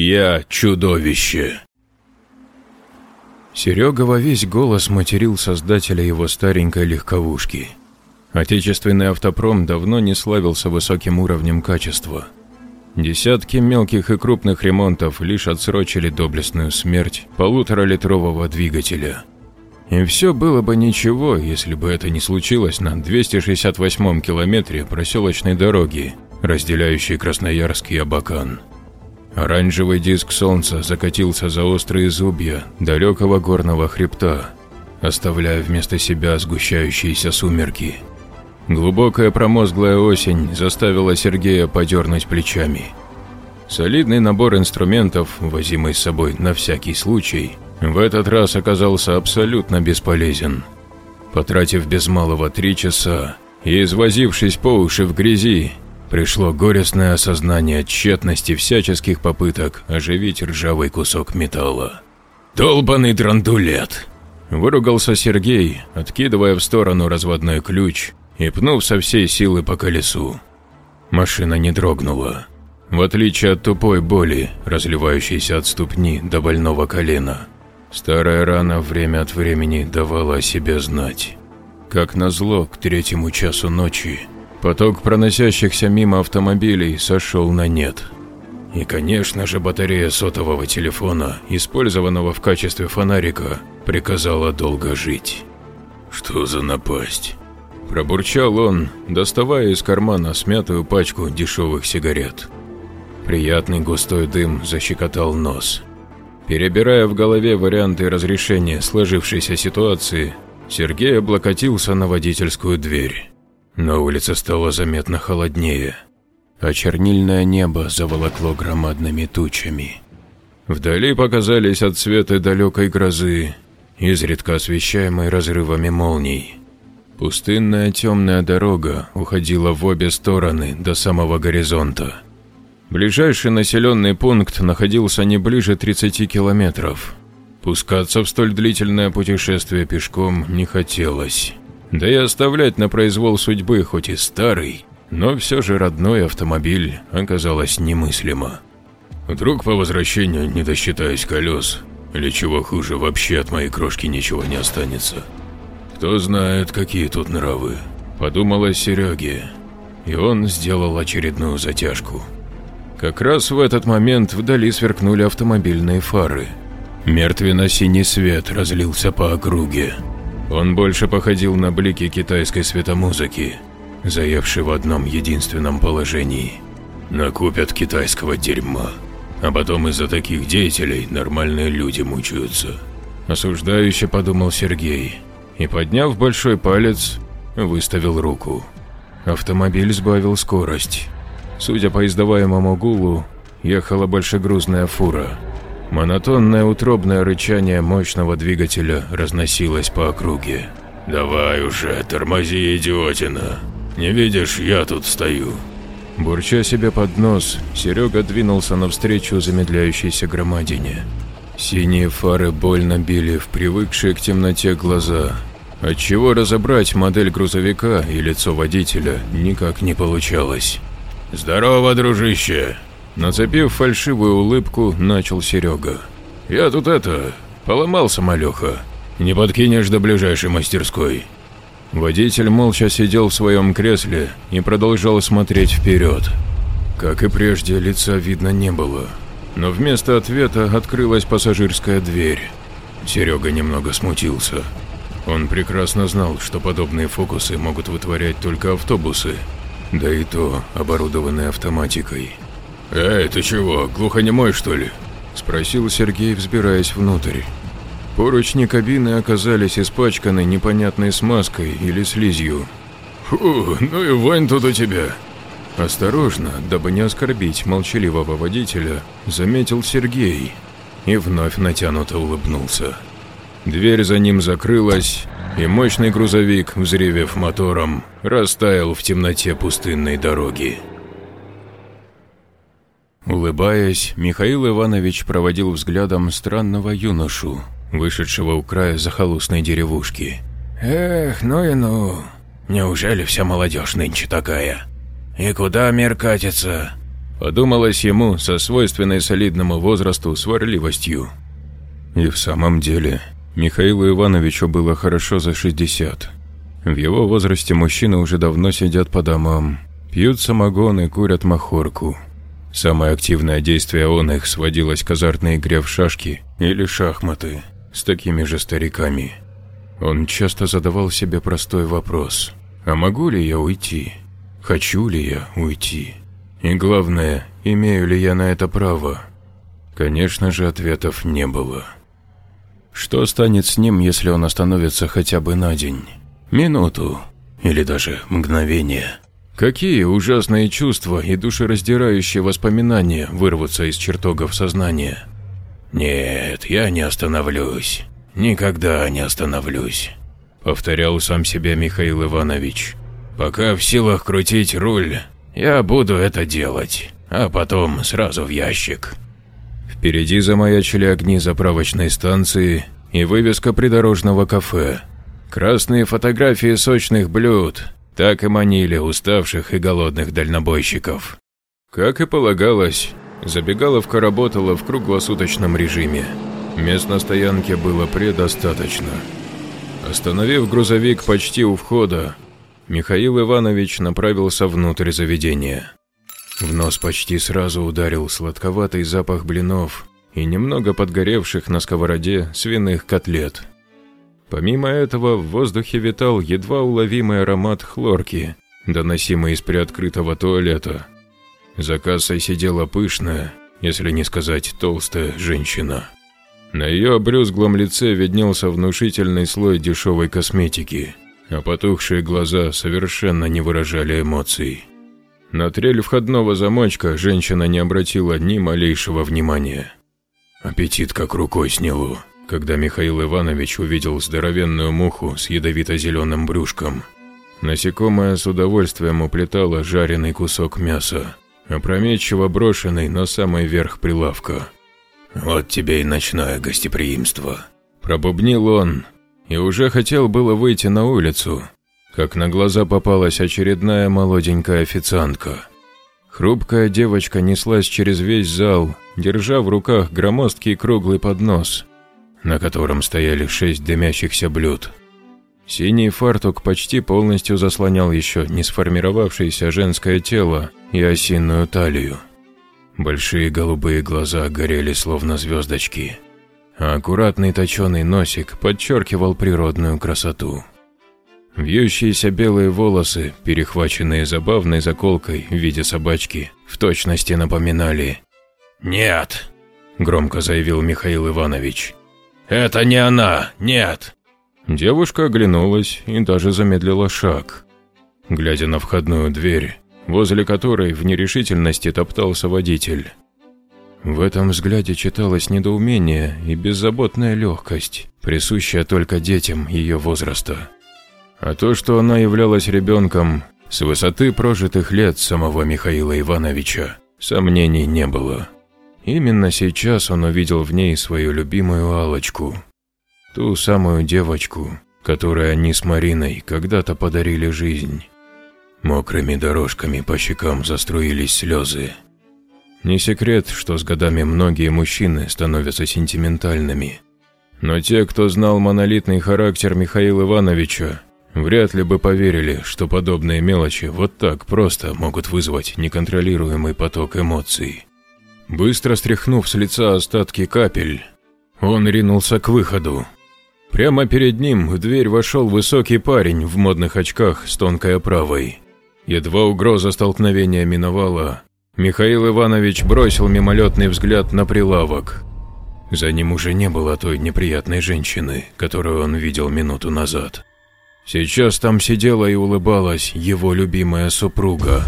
Я чудовище. Серега во весь голос материл создателя его старенькой легковушки. Отечественный автопром давно не славился высоким уровнем качества. Десятки мелких и крупных ремонтов лишь отсрочили доблестную смерть полуторалитрового двигателя. И все было бы ничего, если бы это не случилось на 268-м километре проселочной дороги, разделяющей Красноярск и Абакан. Оранжевый диск солнца закатился за острые зубья далекого горного хребта, оставляя вместо себя сгущающиеся сумерки. Глубокая промозглая осень заставила Сергея подернуть плечами. Солидный набор инструментов, возимый с собой на всякий случай, в этот раз оказался абсолютно бесполезен. Потратив без малого три часа и извозившись по уши в грязи, пришло горестное осознание тщетности всяческих попыток оживить ржавый кусок металла. «Долбанный драндулет!» – выругался Сергей, откидывая в сторону разводной ключ и пнув со всей силы по колесу. Машина не дрогнула. В отличие от тупой боли, разливающейся от ступни до больного колена, старая рана время от времени давала о себе знать. Как назло, к третьему часу ночи Поток проносящихся мимо автомобилей сошел на нет. И, конечно же, батарея сотового телефона, использованного в качестве фонарика, приказала долго жить. «Что за напасть?» Пробурчал он, доставая из кармана смятую пачку дешевых сигарет. Приятный густой дым защекотал нос. Перебирая в голове варианты разрешения сложившейся ситуации, Сергей облокотился на водительскую дверь. На улице стало заметно холоднее, а чернильное небо заволокло громадными тучами. Вдали показались отсветы далекой грозы, изредка освещаемой разрывами молний. Пустынная темная дорога уходила в обе стороны до самого горизонта. Ближайший населенный пункт находился не ближе 30 километров. Пускаться в столь длительное путешествие пешком не хотелось. Да и оставлять на произвол судьбы хоть и старый, но все же родной автомобиль оказалось немыслимо. Вдруг по возвращению не досчитаюсь колес, или чего хуже, вообще от моей крошки ничего не останется. Кто знает, какие тут нравы, подумала Сереге, и он сделал очередную затяжку. Как раз в этот момент вдали сверкнули автомобильные фары. Мертвенно-синий свет разлился по округе. Он больше походил на блики китайской светомузыки, заевшей в одном единственном положении. Накупят китайского дерьма, а потом из-за таких деятелей нормальные люди мучаются. Осуждающе подумал Сергей и, подняв большой палец, выставил руку. Автомобиль сбавил скорость. Судя по издаваемому гулу, ехала большегрузная фура. Монотонное утробное рычание мощного двигателя разносилось по округе. «Давай уже, тормози, идиотина! Не видишь, я тут стою!» Бурча себе под нос, Серега двинулся навстречу замедляющейся громадине. Синие фары больно били в привыкшие к темноте глаза, отчего разобрать модель грузовика и лицо водителя никак не получалось. «Здорово, дружище!» Нацепив фальшивую улыбку, начал Серега. «Я тут это, поломался, малеха. Не подкинешь до ближайшей мастерской». Водитель молча сидел в своем кресле и продолжал смотреть вперед. Как и прежде, лица видно не было. Но вместо ответа открылась пассажирская дверь. Серега немного смутился. Он прекрасно знал, что подобные фокусы могут вытворять только автобусы, да и то оборудованные автоматикой. «Эй, ты чего, глухонемой что ли?» – спросил Сергей, взбираясь внутрь. Поручни кабины оказались испачканы непонятной смазкой или слизью. «Фу, ну и вонь тут у тебя!» Осторожно, дабы не оскорбить молчаливого водителя, заметил Сергей и вновь натянуто улыбнулся. Дверь за ним закрылась, и мощный грузовик, взревев мотором, растаял в темноте пустынной дороги. Улыбаясь, Михаил Иванович проводил взглядом странного юношу, вышедшего у края захолустной деревушки. «Эх, ну и ну, неужели вся молодежь нынче такая? И куда мир катится? Подумалось ему со свойственной солидному возрасту сварливостью. И в самом деле, Михаилу Ивановичу было хорошо за 60. В его возрасте мужчины уже давно сидят по домам, пьют самогон и курят махорку. Самое активное действие он их сводилось к азартной игре в шашки или шахматы с такими же стариками. Он часто задавал себе простой вопрос «А могу ли я уйти? Хочу ли я уйти? И главное, имею ли я на это право?» Конечно же, ответов не было. Что станет с ним, если он остановится хотя бы на день? Минуту? Или даже мгновение? Какие ужасные чувства и душераздирающие воспоминания вырвутся из чертогов сознания? «Нет, я не остановлюсь. Никогда не остановлюсь», — повторял сам себе Михаил Иванович. «Пока в силах крутить руль, я буду это делать, а потом сразу в ящик». Впереди замаячили огни заправочной станции и вывеска придорожного кафе. Красные фотографии сочных блюд, так и манили уставших и голодных дальнобойщиков. Как и полагалось, забегаловка работала в круглосуточном режиме. Мест на стоянке было предостаточно. Остановив грузовик почти у входа, Михаил Иванович направился внутрь заведения. В нос почти сразу ударил сладковатый запах блинов и немного подгоревших на сковороде свиных котлет. Помимо этого, в воздухе витал едва уловимый аромат хлорки, доносимый из приоткрытого туалета. За кассой сидела пышная, если не сказать толстая, женщина. На ее обрюзглом лице виднелся внушительный слой дешевой косметики, а потухшие глаза совершенно не выражали эмоций. На трель входного замочка женщина не обратила ни малейшего внимания. Аппетит как рукой сняло когда Михаил Иванович увидел здоровенную муху с ядовито-зеленым брюшком. Насекомое с удовольствием уплетало жареный кусок мяса, опрометчиво брошенный на самый верх прилавка. «Вот тебе и ночное гостеприимство», – пробубнил он, и уже хотел было выйти на улицу, как на глаза попалась очередная молоденькая официантка. Хрупкая девочка неслась через весь зал, держа в руках громоздкий круглый поднос – на котором стояли шесть дымящихся блюд. Синий фартук почти полностью заслонял еще не сформировавшееся женское тело и осиную талию. Большие голубые глаза горели словно звездочки, а аккуратный точеный носик подчеркивал природную красоту. Вьющиеся белые волосы, перехваченные забавной заколкой в виде собачки, в точности напоминали «Нет!» – громко заявил Михаил Иванович. «Это не она, нет!» Девушка оглянулась и даже замедлила шаг, глядя на входную дверь, возле которой в нерешительности топтался водитель. В этом взгляде читалось недоумение и беззаботная легкость, присущая только детям ее возраста. А то, что она являлась ребенком, с высоты прожитых лет самого Михаила Ивановича, сомнений не было. Именно сейчас он увидел в ней свою любимую Алочку. Ту самую девочку, которой они с Мариной когда-то подарили жизнь. Мокрыми дорожками по щекам заструились слезы. Не секрет, что с годами многие мужчины становятся сентиментальными. Но те, кто знал монолитный характер Михаила Ивановича, вряд ли бы поверили, что подобные мелочи вот так просто могут вызвать неконтролируемый поток эмоций. Быстро стряхнув с лица остатки капель, он ринулся к выходу. Прямо перед ним в дверь вошел высокий парень в модных очках с тонкой оправой. Едва угроза столкновения миновала, Михаил Иванович бросил мимолетный взгляд на прилавок. За ним уже не было той неприятной женщины, которую он видел минуту назад. Сейчас там сидела и улыбалась его любимая супруга.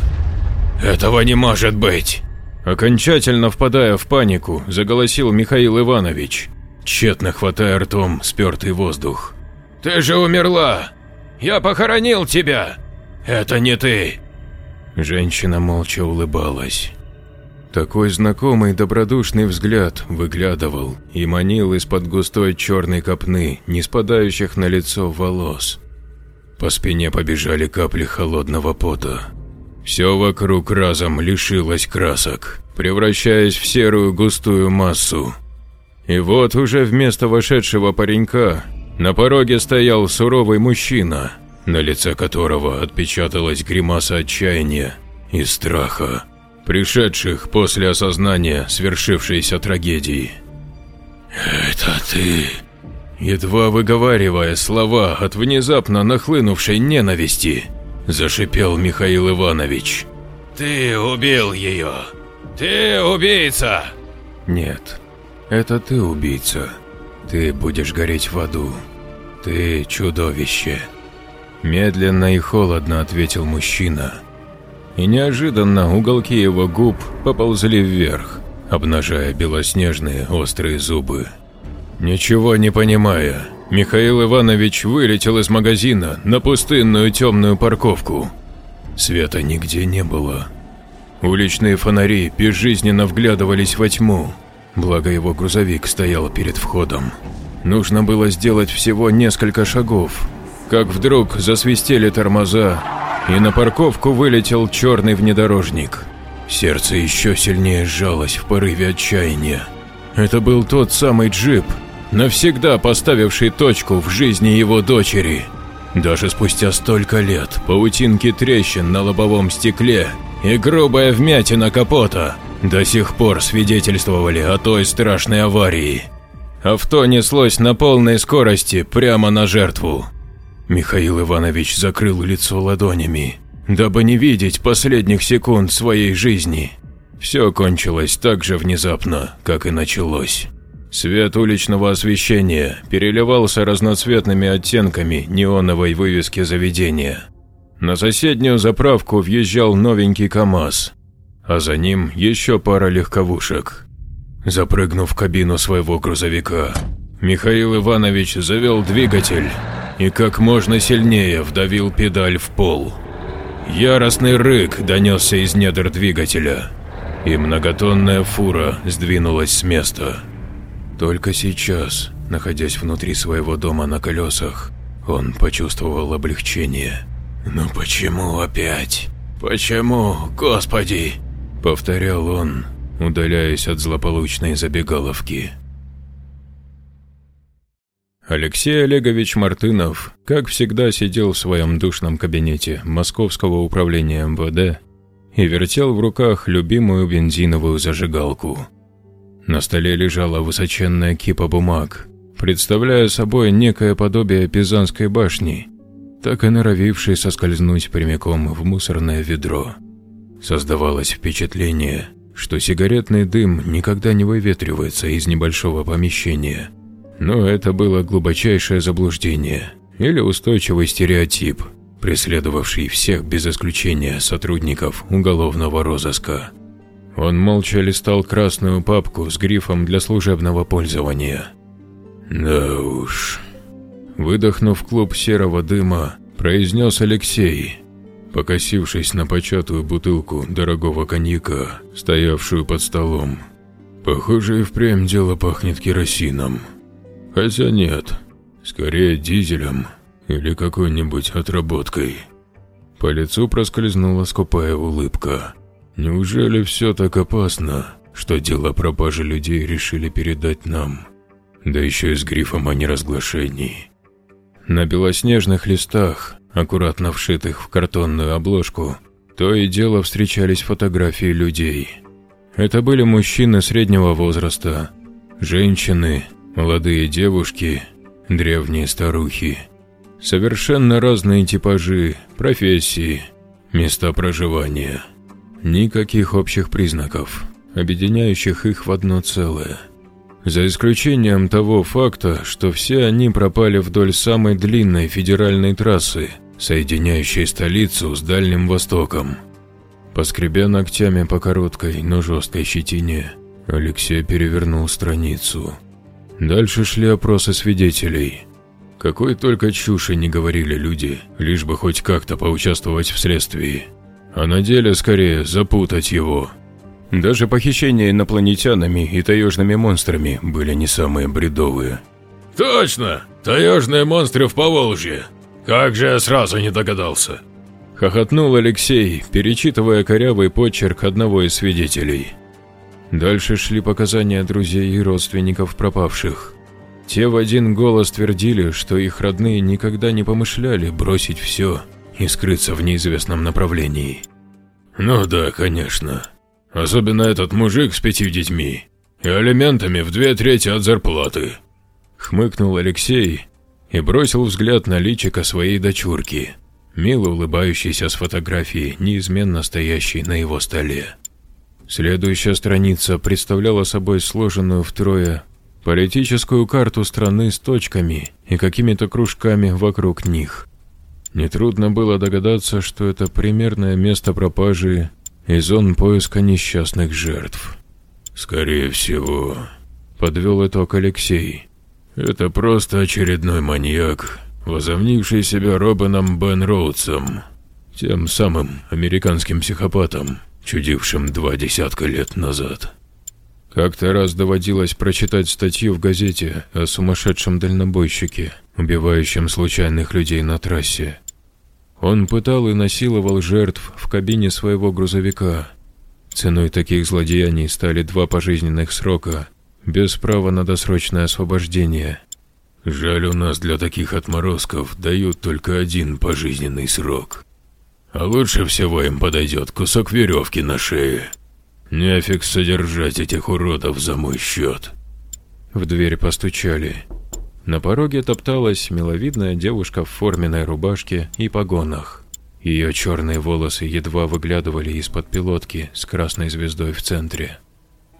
«Этого не может быть!» Окончательно впадая в панику, заголосил Михаил Иванович, тщетно хватая ртом спертый воздух. «Ты же умерла! Я похоронил тебя! Это не ты!» Женщина молча улыбалась. Такой знакомый добродушный взгляд выглядывал и манил из-под густой черной копны, не спадающих на лицо волос. По спине побежали капли холодного пота. Все вокруг разом лишилось красок, превращаясь в серую густую массу. И вот уже вместо вошедшего паренька на пороге стоял суровый мужчина, на лице которого отпечаталась гримаса отчаяния и страха, пришедших после осознания свершившейся трагедии. «Это ты?» Едва выговаривая слова от внезапно нахлынувшей ненависти, зашипел Михаил Иванович. «Ты убил ее! Ты убийца!» «Нет, это ты убийца. Ты будешь гореть в аду. Ты чудовище!» Медленно и холодно ответил мужчина. И неожиданно уголки его губ поползли вверх, обнажая белоснежные острые зубы. Ничего не понимая, Михаил Иванович вылетел из магазина на пустынную темную парковку. Света нигде не было. Уличные фонари безжизненно вглядывались во тьму, благо его грузовик стоял перед входом. Нужно было сделать всего несколько шагов, как вдруг засвистели тормоза, и на парковку вылетел черный внедорожник. Сердце еще сильнее сжалось в порыве отчаяния. Это был тот самый джип, навсегда поставивший точку в жизни его дочери. Даже спустя столько лет паутинки трещин на лобовом стекле и грубая вмятина капота до сих пор свидетельствовали о той страшной аварии. Авто неслось на полной скорости прямо на жертву. Михаил Иванович закрыл лицо ладонями, дабы не видеть последних секунд своей жизни. Все кончилось так же внезапно, как и началось. Свет уличного освещения переливался разноцветными оттенками неоновой вывески заведения. На соседнюю заправку въезжал новенький КАМАЗ, а за ним еще пара легковушек. Запрыгнув в кабину своего грузовика, Михаил Иванович завел двигатель и как можно сильнее вдавил педаль в пол. Яростный рык донесся из недр двигателя, и многотонная фура сдвинулась с места. Только сейчас, находясь внутри своего дома на колесах, он почувствовал облегчение. «Ну почему опять? Почему, Господи?» – повторял он, удаляясь от злополучной забегаловки. Алексей Олегович Мартынов, как всегда, сидел в своем душном кабинете Московского управления МВД и вертел в руках любимую бензиновую зажигалку – на столе лежала высоченная кипа бумаг, представляя собой некое подобие Пизанской башни, так и норовившей соскользнуть прямиком в мусорное ведро. Создавалось впечатление, что сигаретный дым никогда не выветривается из небольшого помещения. Но это было глубочайшее заблуждение или устойчивый стереотип, преследовавший всех без исключения сотрудников уголовного розыска. Он молча листал красную папку с грифом для служебного пользования. «Да уж...» Выдохнув клуб серого дыма, произнес Алексей, покосившись на початую бутылку дорогого коньяка, стоявшую под столом. «Похоже, и впрямь дело пахнет керосином. Хотя нет, скорее дизелем или какой-нибудь отработкой». По лицу проскользнула скупая улыбка. Неужели все так опасно, что дела пропажи людей решили передать нам? Да еще и с грифом о неразглашении. На белоснежных листах, аккуратно вшитых в картонную обложку, то и дело встречались фотографии людей. Это были мужчины среднего возраста, женщины, молодые девушки, древние старухи. Совершенно разные типажи, профессии, места проживания – Никаких общих признаков, объединяющих их в одно целое. За исключением того факта, что все они пропали вдоль самой длинной федеральной трассы, соединяющей столицу с Дальним Востоком. Поскребя ногтями по короткой, но жесткой щетине, Алексей перевернул страницу. Дальше шли опросы свидетелей. Какой только чуши не говорили люди, лишь бы хоть как-то поучаствовать в следствии а на деле скорее запутать его. Даже похищения инопланетянами и таежными монстрами были не самые бредовые. «Точно! Таежные монстры в Поволжье! Как же я сразу не догадался!» Хохотнул Алексей, перечитывая корявый почерк одного из свидетелей. Дальше шли показания друзей и родственников пропавших. Те в один голос твердили, что их родные никогда не помышляли бросить все и скрыться в неизвестном направлении. «Ну да, конечно. Особенно этот мужик с пятью детьми и алиментами в две трети от зарплаты», — хмыкнул Алексей и бросил взгляд на личико своей дочурки мило улыбающийся с фотографией, неизменно стоящей на его столе. Следующая страница представляла собой сложенную втрое политическую карту страны с точками и какими-то кружками вокруг них. Нетрудно было догадаться, что это примерное место пропажи и зон поиска несчастных жертв. «Скорее всего», — подвел итог Алексей. «Это просто очередной маньяк, возомнивший себя Робином Бен Роудсом, тем самым американским психопатом, чудившим два десятка лет назад. Как-то раз доводилось прочитать статью в газете о сумасшедшем дальнобойщике, убивающем случайных людей на трассе. Он пытал и насиловал жертв в кабине своего грузовика. Ценой таких злодеяний стали два пожизненных срока, без права на досрочное освобождение – Жаль, у нас для таких отморозков дают только один пожизненный срок. А лучше всего им подойдет кусок веревки на шее. Нефиг содержать этих уродов за мой счет. В дверь постучали. На пороге топталась миловидная девушка в форменной рубашке и погонах. Ее черные волосы едва выглядывали из-под пилотки с красной звездой в центре.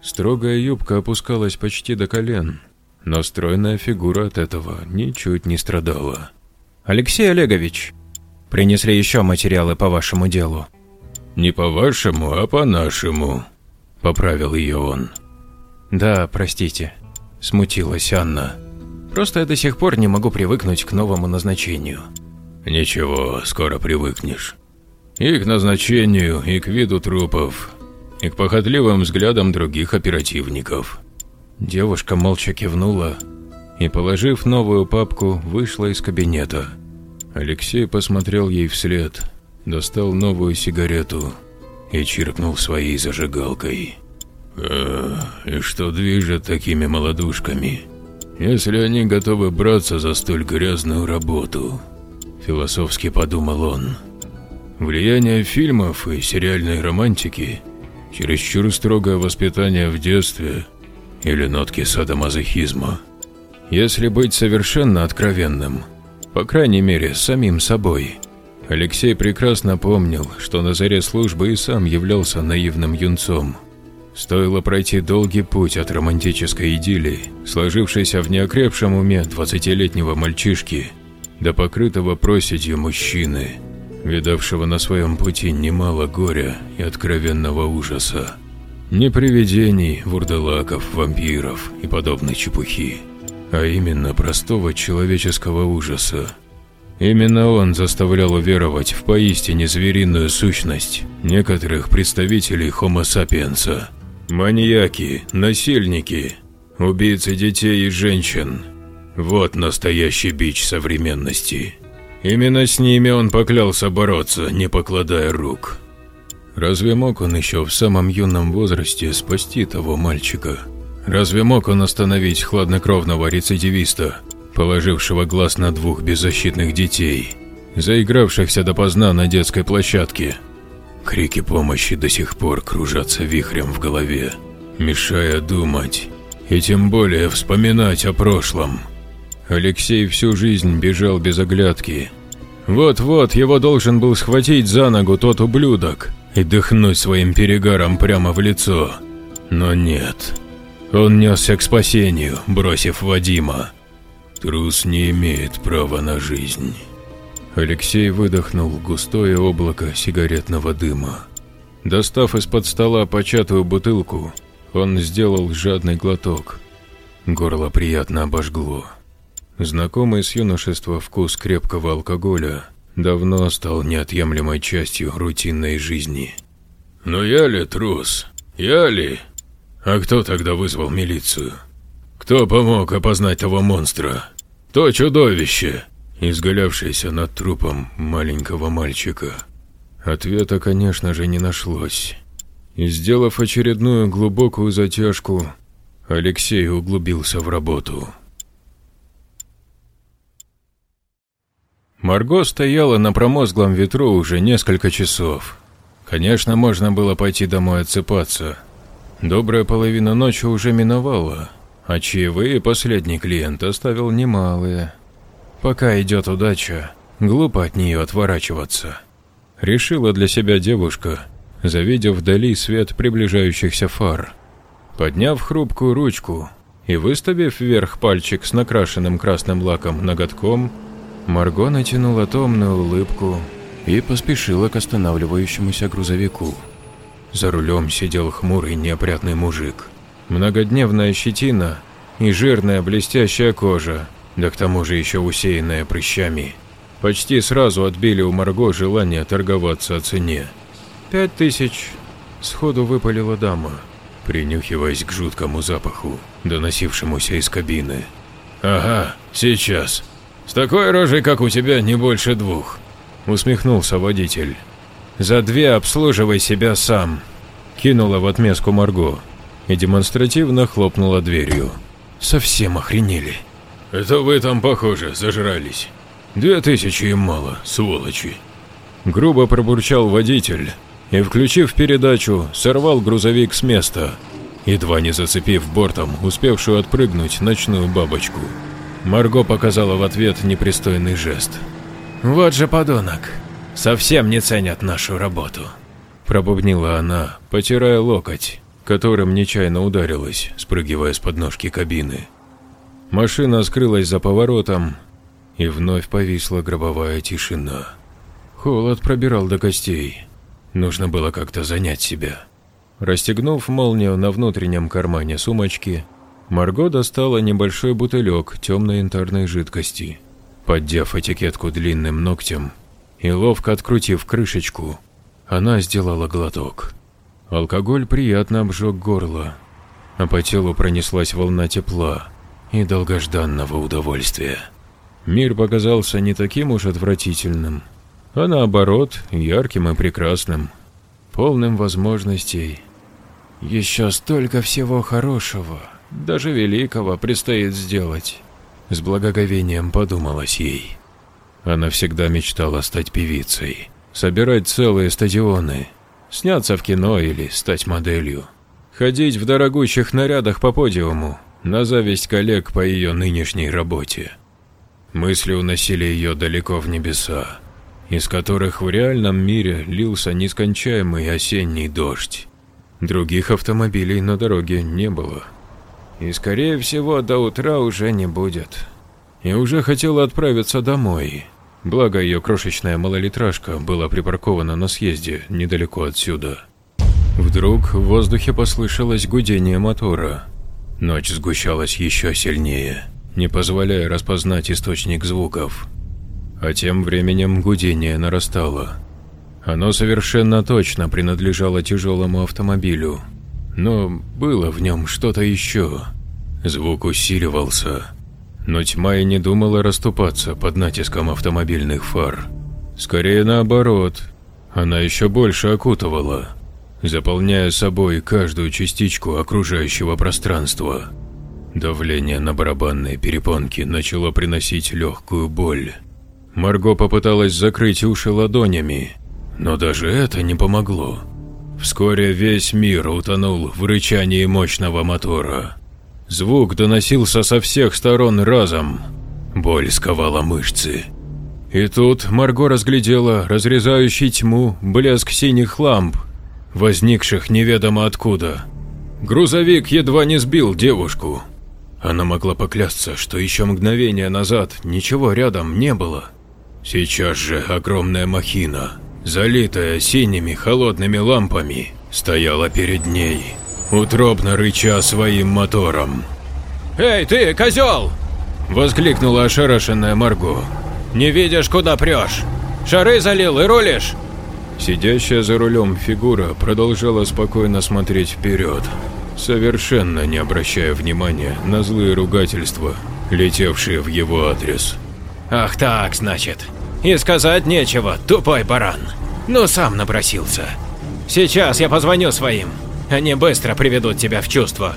Строгая юбка опускалась почти до колен, но стройная фигура от этого ничуть не страдала. «Алексей Олегович, принесли еще материалы по вашему делу». «Не по вашему, а по нашему», — поправил ее он. «Да, простите», — смутилась Анна. «Просто я до сих пор не могу привыкнуть к новому назначению». «Ничего, скоро привыкнешь. И к назначению, и к виду трупов, и к похотливым взглядам других оперативников». Девушка молча кивнула и, положив новую папку, вышла из кабинета. Алексей посмотрел ей вслед, достал новую сигарету и чиркнул своей зажигалкой. «А, и что движет такими молодушками, если они готовы браться за столь грязную работу?» Философски подумал он. Влияние фильмов и сериальной романтики, чересчур строгое воспитание в детстве – или нотки садомазохизма. Если быть совершенно откровенным, по крайней мере, самим собой, Алексей прекрасно помнил, что на заре службы и сам являлся наивным юнцом. Стоило пройти долгий путь от романтической идиллии, сложившейся в неокрепшем уме двадцатилетнего мальчишки, до покрытого проседью мужчины, видавшего на своем пути немало горя и откровенного ужаса. Не привидений, вурдалаков, вампиров и подобной чепухи, а именно простого человеческого ужаса. Именно он заставлял уверовать в поистине звериную сущность некоторых представителей Homo sapiens. Маньяки, насильники, убийцы детей и женщин. Вот настоящий бич современности. Именно с ними он поклялся бороться, не покладая рук. Разве мог он еще в самом юном возрасте спасти того мальчика? Разве мог он остановить хладнокровного рецидивиста, положившего глаз на двух беззащитных детей, заигравшихся допоздна на детской площадке? Крики помощи до сих пор кружатся вихрем в голове, мешая думать и тем более вспоминать о прошлом. Алексей всю жизнь бежал без оглядки. Вот-вот его должен был схватить за ногу тот ублюдок, и дыхнуть своим перегаром прямо в лицо. Но нет. Он несся к спасению, бросив Вадима. Трус не имеет права на жизнь. Алексей выдохнул густое облако сигаретного дыма. Достав из-под стола початую бутылку, он сделал жадный глоток. Горло приятно обожгло. Знакомый с юношества вкус крепкого алкоголя давно стал неотъемлемой частью рутинной жизни. «Но я ли трус? Я ли? А кто тогда вызвал милицию? Кто помог опознать того монстра? То чудовище, изгалявшееся над трупом маленького мальчика. Ответа, конечно же, не нашлось. И сделав очередную глубокую затяжку, Алексей углубился в работу. Марго стояла на промозглом ветру уже несколько часов. Конечно, можно было пойти домой отсыпаться. Добрая половина ночи уже миновала, а чаевые последний клиент оставил немалые. Пока идет удача, глупо от нее отворачиваться. Решила для себя девушка, завидев вдали свет приближающихся фар. Подняв хрупкую ручку и выставив вверх пальчик с накрашенным красным лаком ноготком, Марго натянула томную улыбку и поспешила к останавливающемуся грузовику. За рулем сидел хмурый неопрятный мужик. Многодневная щетина и жирная блестящая кожа, да к тому же еще усеянная прыщами, почти сразу отбили у Марго желание торговаться о цене. «Пять тысяч», – сходу выпалила дама, принюхиваясь к жуткому запаху, доносившемуся из кабины. «Ага, сейчас», «С такой рожей, как у тебя, не больше двух», – усмехнулся водитель. «За две обслуживай себя сам», – кинула в отместку Марго и демонстративно хлопнула дверью. «Совсем охренели». «Это вы там, похоже, зажрались. Две тысячи им мало, сволочи». Грубо пробурчал водитель и, включив передачу, сорвал грузовик с места, едва не зацепив бортом успевшую отпрыгнуть ночную бабочку. Марго показала в ответ непристойный жест. «Вот же подонок! Совсем не ценят нашу работу!» Пробубнила она, потирая локоть, которым нечаянно ударилась, спрыгивая с подножки кабины. Машина скрылась за поворотом, и вновь повисла гробовая тишина. Холод пробирал до костей. Нужно было как-то занять себя. Расстегнув молнию на внутреннем кармане сумочки, Марго достала небольшой бутылек темной янтарной жидкости. Поддев этикетку длинным ногтем и ловко открутив крышечку, она сделала глоток. Алкоголь приятно обжег горло, а по телу пронеслась волна тепла и долгожданного удовольствия. Мир показался не таким уж отвратительным, а наоборот, ярким и прекрасным, полным возможностей. Еще столько всего хорошего даже великого предстоит сделать. С благоговением подумалось ей. Она всегда мечтала стать певицей, собирать целые стадионы, сняться в кино или стать моделью, ходить в дорогущих нарядах по подиуму, на зависть коллег по ее нынешней работе. Мысли уносили ее далеко в небеса, из которых в реальном мире лился нескончаемый осенний дождь. Других автомобилей на дороге не было и, скорее всего, до утра уже не будет. И уже хотела отправиться домой, благо ее крошечная малолитражка была припаркована на съезде недалеко отсюда. Вдруг в воздухе послышалось гудение мотора. Ночь сгущалась еще сильнее, не позволяя распознать источник звуков. А тем временем гудение нарастало. Оно совершенно точно принадлежало тяжелому автомобилю, но было в нем что-то еще. Звук усиливался, но тьма и не думала расступаться под натиском автомобильных фар. Скорее наоборот, она еще больше окутывала, заполняя собой каждую частичку окружающего пространства. Давление на барабанные перепонки начало приносить легкую боль. Марго попыталась закрыть уши ладонями, но даже это не помогло. Вскоре весь мир утонул в рычании мощного мотора. Звук доносился со всех сторон разом. Боль сковала мышцы. И тут Марго разглядела разрезающий тьму блеск синих ламп, возникших неведомо откуда. Грузовик едва не сбил девушку. Она могла поклясться, что еще мгновение назад ничего рядом не было. Сейчас же огромная махина залитая синими холодными лампами, стояла перед ней, утробно рыча своим мотором. «Эй, ты, козел!» – воскликнула ошарашенная Марго. «Не видишь, куда прешь? Шары залил и рулишь?» Сидящая за рулем фигура продолжала спокойно смотреть вперед, совершенно не обращая внимания на злые ругательства, летевшие в его адрес. «Ах так, значит. И сказать нечего, тупой баран. Ну, сам напросился. Сейчас я позвоню своим. Они быстро приведут тебя в чувство.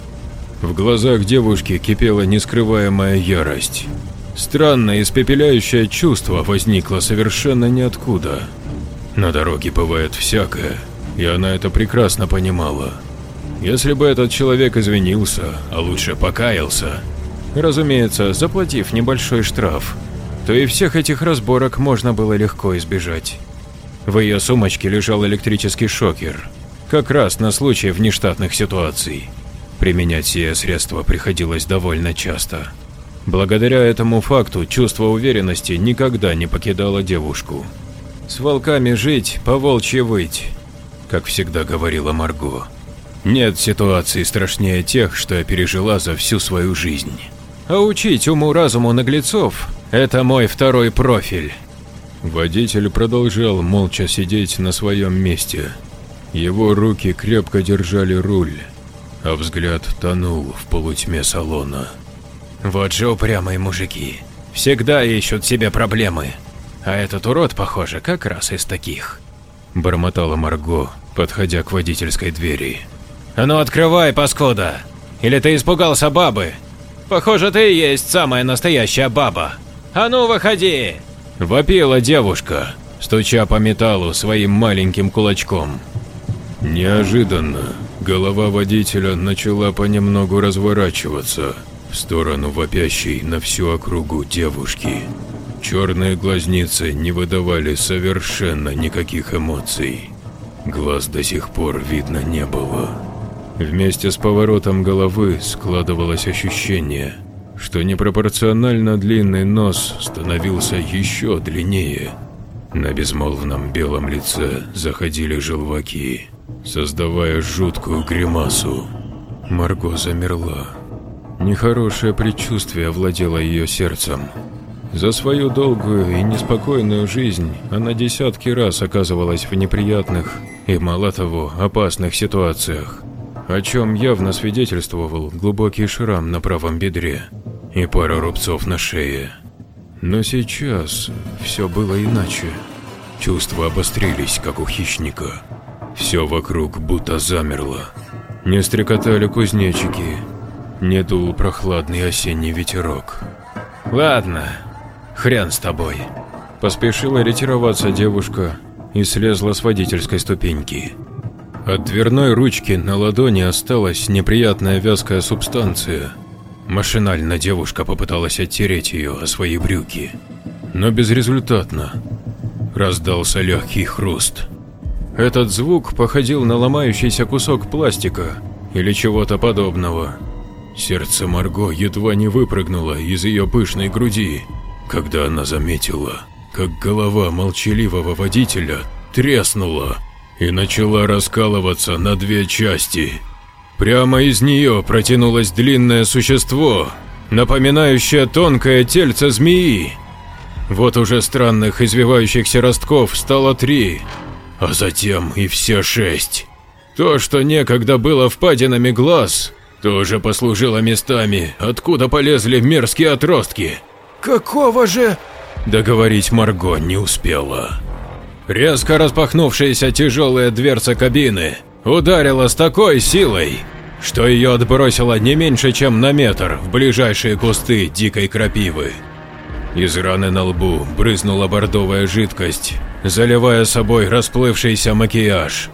В глазах девушки кипела нескрываемая ярость. Странное испепеляющее чувство возникло совершенно ниоткуда. На дороге бывает всякое, и она это прекрасно понимала. Если бы этот человек извинился, а лучше покаялся, разумеется, заплатив небольшой штраф, то и всех этих разборок можно было легко избежать. В ее сумочке лежал электрический шокер, как раз на случай внештатных ситуаций. Применять сие средство приходилось довольно часто. Благодаря этому факту чувство уверенности никогда не покидало девушку. «С волками жить, по волчьи выть», как всегда говорила Марго. «Нет ситуации страшнее тех, что я пережила за всю свою жизнь. А учить уму-разуму наглецов – это мой второй профиль». Водитель продолжал молча сидеть на своем месте. Его руки крепко держали руль, а взгляд тонул в полутьме салона. «Вот же упрямые мужики. Всегда ищут себе проблемы. А этот урод, похоже, как раз из таких», – бормотала Марго, подходя к водительской двери. «А ну открывай, паскуда! Или ты испугался бабы? Похоже, ты и есть самая настоящая баба. А ну выходи!» Вопила девушка, стуча по металлу своим маленьким кулачком. Неожиданно голова водителя начала понемногу разворачиваться в сторону вопящей на всю округу девушки. Черные глазницы не выдавали совершенно никаких эмоций. Глаз до сих пор видно не было. Вместе с поворотом головы складывалось ощущение, что непропорционально длинный нос становился еще длиннее. На безмолвном белом лице заходили желваки, создавая жуткую гримасу. Марго замерла. Нехорошее предчувствие овладело ее сердцем. За свою долгую и неспокойную жизнь она десятки раз оказывалась в неприятных и, мало того, опасных ситуациях, о чем явно свидетельствовал глубокий шрам на правом бедре и пара рубцов на шее. Но сейчас все было иначе. Чувства обострились, как у хищника. Все вокруг будто замерло. Не стрекотали кузнечики, не дул прохладный осенний ветерок. «Ладно, хрен с тобой», – поспешила ретироваться девушка и слезла с водительской ступеньки. От дверной ручки на ладони осталась неприятная вязкая субстанция – Машинально девушка попыталась оттереть ее о свои брюки, но безрезультатно. Раздался легкий хруст. Этот звук походил на ломающийся кусок пластика или чего-то подобного. Сердце Марго едва не выпрыгнуло из ее пышной груди, когда она заметила, как голова молчаливого водителя треснула и начала раскалываться на две части. Прямо из нее протянулось длинное существо, напоминающее тонкое тельце змеи. Вот уже странных извивающихся ростков стало три, а затем и все шесть. То, что некогда было впадинами глаз, тоже послужило местами, откуда полезли мерзкие отростки. «Какого же...» Договорить Марго не успела. Резко распахнувшаяся тяжелая дверца кабины ударила с такой силой, что ее отбросило не меньше, чем на метр в ближайшие кусты дикой крапивы. Из раны на лбу брызнула бордовая жидкость, заливая собой расплывшийся макияж.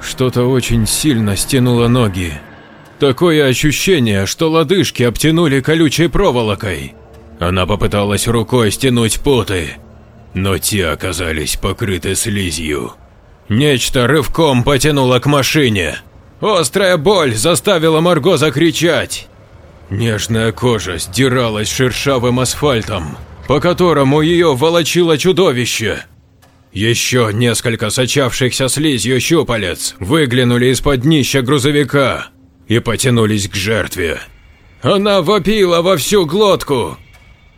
Что-то очень сильно стянуло ноги. Такое ощущение, что лодыжки обтянули колючей проволокой. Она попыталась рукой стянуть путы, но те оказались покрыты слизью. Нечто рывком потянуло к машине. Острая боль заставила Марго закричать. Нежная кожа сдиралась шершавым асфальтом, по которому ее волочило чудовище. Еще несколько сочавшихся слизью щупалец выглянули из-под днища грузовика и потянулись к жертве. Она вопила во всю глотку.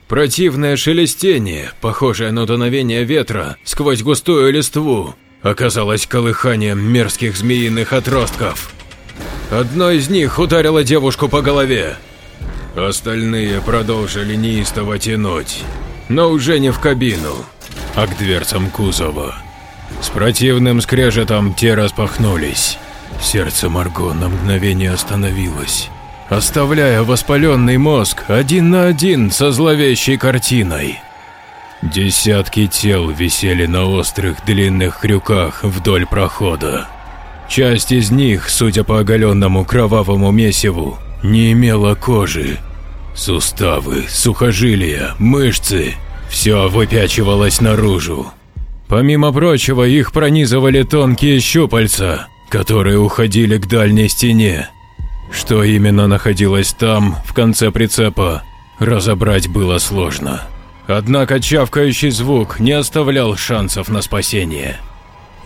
Противное шелестение, похожее на дуновение ветра сквозь густую листву, оказалось колыханием мерзких змеиных отростков. Одно из них ударило девушку по голове. Остальные продолжили неистово тянуть, но уже не в кабину, а к дверцам кузова. С противным скрежетом те распахнулись. Сердце Марго на мгновение остановилось, оставляя воспаленный мозг один на один со зловещей картиной. Десятки тел висели на острых длинных крюках вдоль прохода. Часть из них, судя по оголенному кровавому месиву, не имела кожи. Суставы, сухожилия, мышцы – все выпячивалось наружу. Помимо прочего, их пронизывали тонкие щупальца, которые уходили к дальней стене. Что именно находилось там, в конце прицепа, разобрать было сложно. Однако чавкающий звук не оставлял шансов на спасение.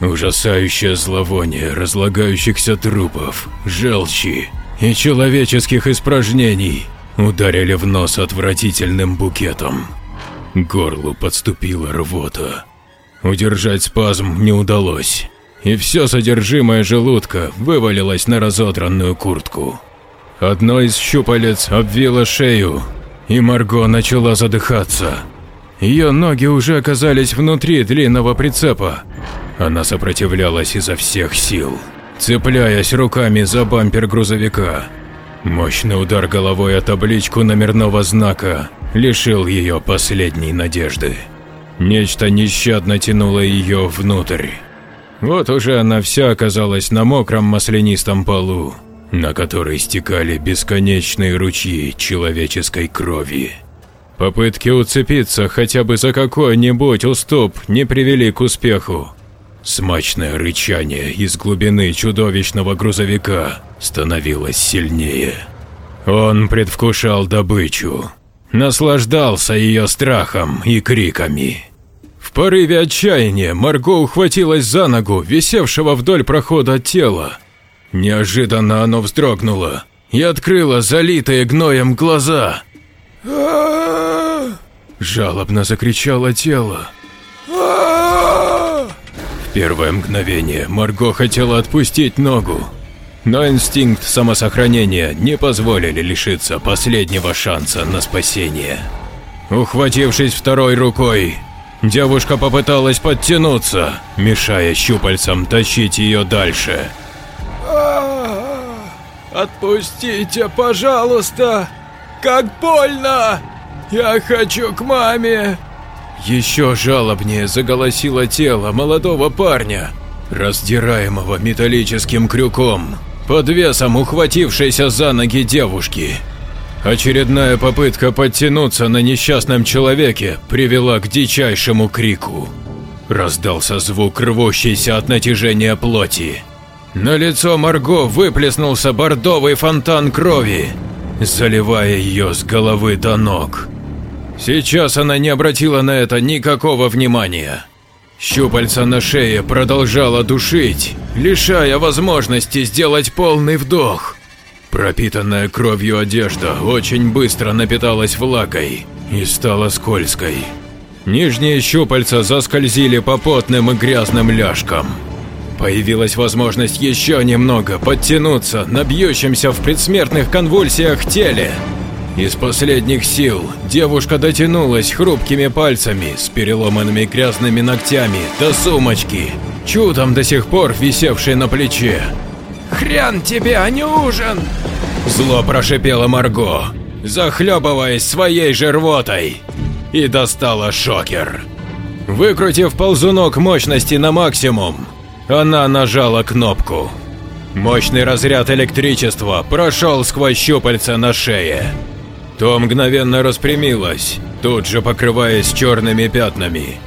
Ужасающее зловоние разлагающихся трупов, желчи и человеческих испражнений ударили в нос отвратительным букетом. Горлу подступила рвота. Удержать спазм не удалось, и все содержимое желудка вывалилось на разодранную куртку. Одно из щупалец обвило шею, и Марго начала задыхаться. Ее ноги уже оказались внутри длинного прицепа. Она сопротивлялась изо всех сил, цепляясь руками за бампер грузовика. Мощный удар головой о табличку номерного знака лишил ее последней надежды. Нечто нещадно тянуло ее внутрь. Вот уже она вся оказалась на мокром маслянистом полу, на который стекали бесконечные ручьи человеческой крови. Попытки уцепиться хотя бы за какой-нибудь уступ не привели к успеху. Смачное рычание из глубины чудовищного грузовика становилось сильнее. Он предвкушал добычу, наслаждался ее страхом и криками. В порыве отчаяния Марго ухватилась за ногу, висевшего вдоль прохода тела. Неожиданно оно вздрогнуло и открыло залитые гноем глаза. Жалобно закричало тело. В первое мгновение Марго хотела отпустить ногу, но инстинкт самосохранения не позволили лишиться последнего шанса на спасение. Ухватившись второй рукой, Девушка попыталась подтянуться, мешая щупальцам тащить ее дальше. «Отпустите, пожалуйста! Как больно! Я хочу к маме!» Еще жалобнее заголосило тело молодого парня, раздираемого металлическим крюком, под весом ухватившейся за ноги девушки. Очередная попытка подтянуться на несчастном человеке привела к дичайшему крику. Раздался звук рвущейся от натяжения плоти. На лицо Марго выплеснулся бордовый фонтан крови, заливая ее с головы до ног. Сейчас она не обратила на это никакого внимания. Щупальца на шее продолжала душить, лишая возможности сделать полный вдох. Пропитанная кровью одежда очень быстро напиталась влагой и стала скользкой. Нижние щупальца заскользили по потным и грязным ляжкам. Появилась возможность еще немного подтянуться на бьющемся в предсмертных конвульсиях теле. Из последних сил девушка дотянулась хрупкими пальцами с переломанными грязными ногтями до сумочки, чудом до сих пор висевшей на плече. Хрен тебе, а не ужин! Зло прошипела Марго, захлебываясь своей же рвотой, и достала шокер. Выкрутив ползунок мощности на максимум, она нажала кнопку. Мощный разряд электричества прошел сквозь щупальца на шее. То мгновенно распрямилось, тут же покрываясь черными пятнами.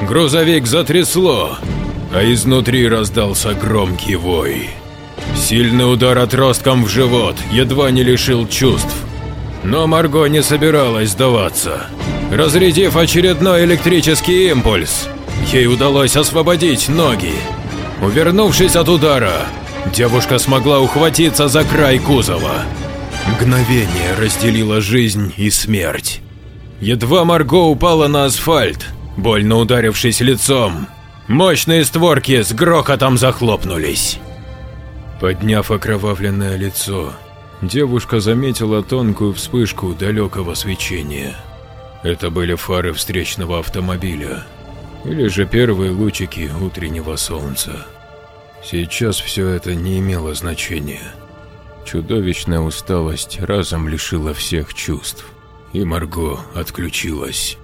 Грузовик затрясло, а изнутри раздался громкий вой. Сильный удар отростком в живот едва не лишил чувств. Но Марго не собиралась сдаваться. Разрядив очередной электрический импульс, ей удалось освободить ноги. Увернувшись от удара, девушка смогла ухватиться за край кузова. Мгновение разделило жизнь и смерть. Едва Марго упала на асфальт, больно ударившись лицом, мощные створки с грохотом захлопнулись. Подняв окровавленное лицо, девушка заметила тонкую вспышку далекого свечения. Это были фары встречного автомобиля. Или же первые лучики утреннего солнца. Сейчас все это не имело значения. Чудовищная усталость разом лишила всех чувств, и Марго отключилась.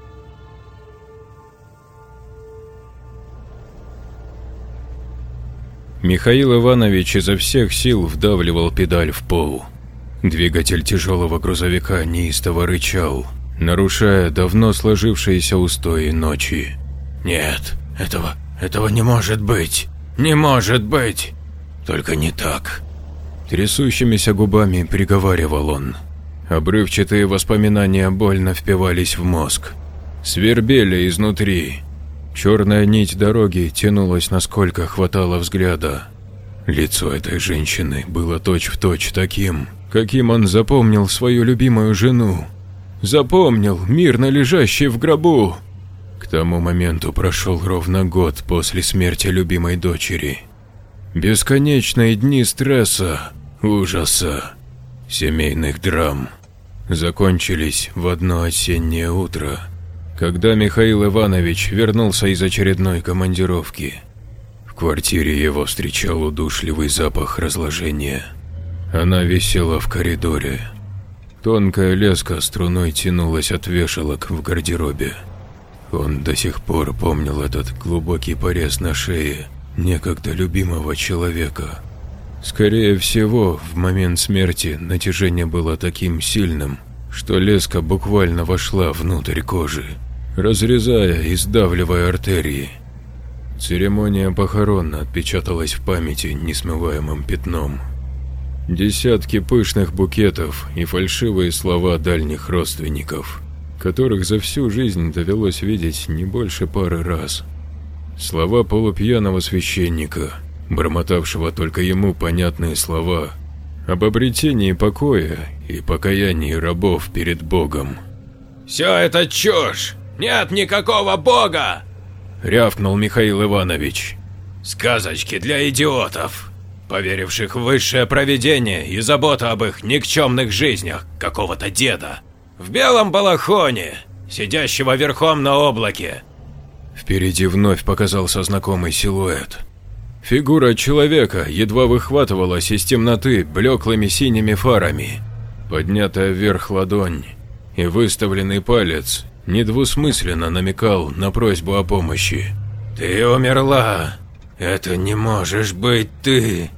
Михаил Иванович изо всех сил вдавливал педаль в пол. Двигатель тяжелого грузовика неистово рычал, нарушая давно сложившиеся устои ночи. «Нет, этого, этого не может быть! Не может быть! Только не так!» Трясущимися губами приговаривал он. Обрывчатые воспоминания больно впивались в мозг. Свербели изнутри. Черная нить дороги тянулась, насколько хватало взгляда. Лицо этой женщины было точь-в-точь точь таким, каким он запомнил свою любимую жену. Запомнил, мирно лежащей в гробу. Тому моменту прошел ровно год после смерти любимой дочери. Бесконечные дни стресса, ужаса, семейных драм закончились в одно осеннее утро, когда Михаил Иванович вернулся из очередной командировки. В квартире его встречал удушливый запах разложения. Она висела в коридоре. Тонкая леска струной тянулась от вешалок в гардеробе. Он до сих пор помнил этот глубокий порез на шее некогда любимого человека. Скорее всего, в момент смерти натяжение было таким сильным, что леска буквально вошла внутрь кожи, разрезая и сдавливая артерии. Церемония похорон отпечаталась в памяти несмываемым пятном. Десятки пышных букетов и фальшивые слова дальних родственников, которых за всю жизнь довелось видеть не больше пары раз. Слова полупьяного священника – бормотавшего только ему понятные слова об обретении покоя и покаянии рабов перед Богом. «Все это чушь! Нет никакого Бога!» – рявкнул Михаил Иванович. «Сказочки для идиотов, поверивших в высшее провидение и заботу об их никчемных жизнях какого-то деда. В белом балахоне, сидящего верхом на облаке». Впереди вновь показался знакомый силуэт – Фигура человека едва выхватывалась из темноты блеклыми синими фарами. Поднятая вверх ладонь и выставленный палец недвусмысленно намекал на просьбу о помощи. «Ты умерла! Это не можешь быть ты!»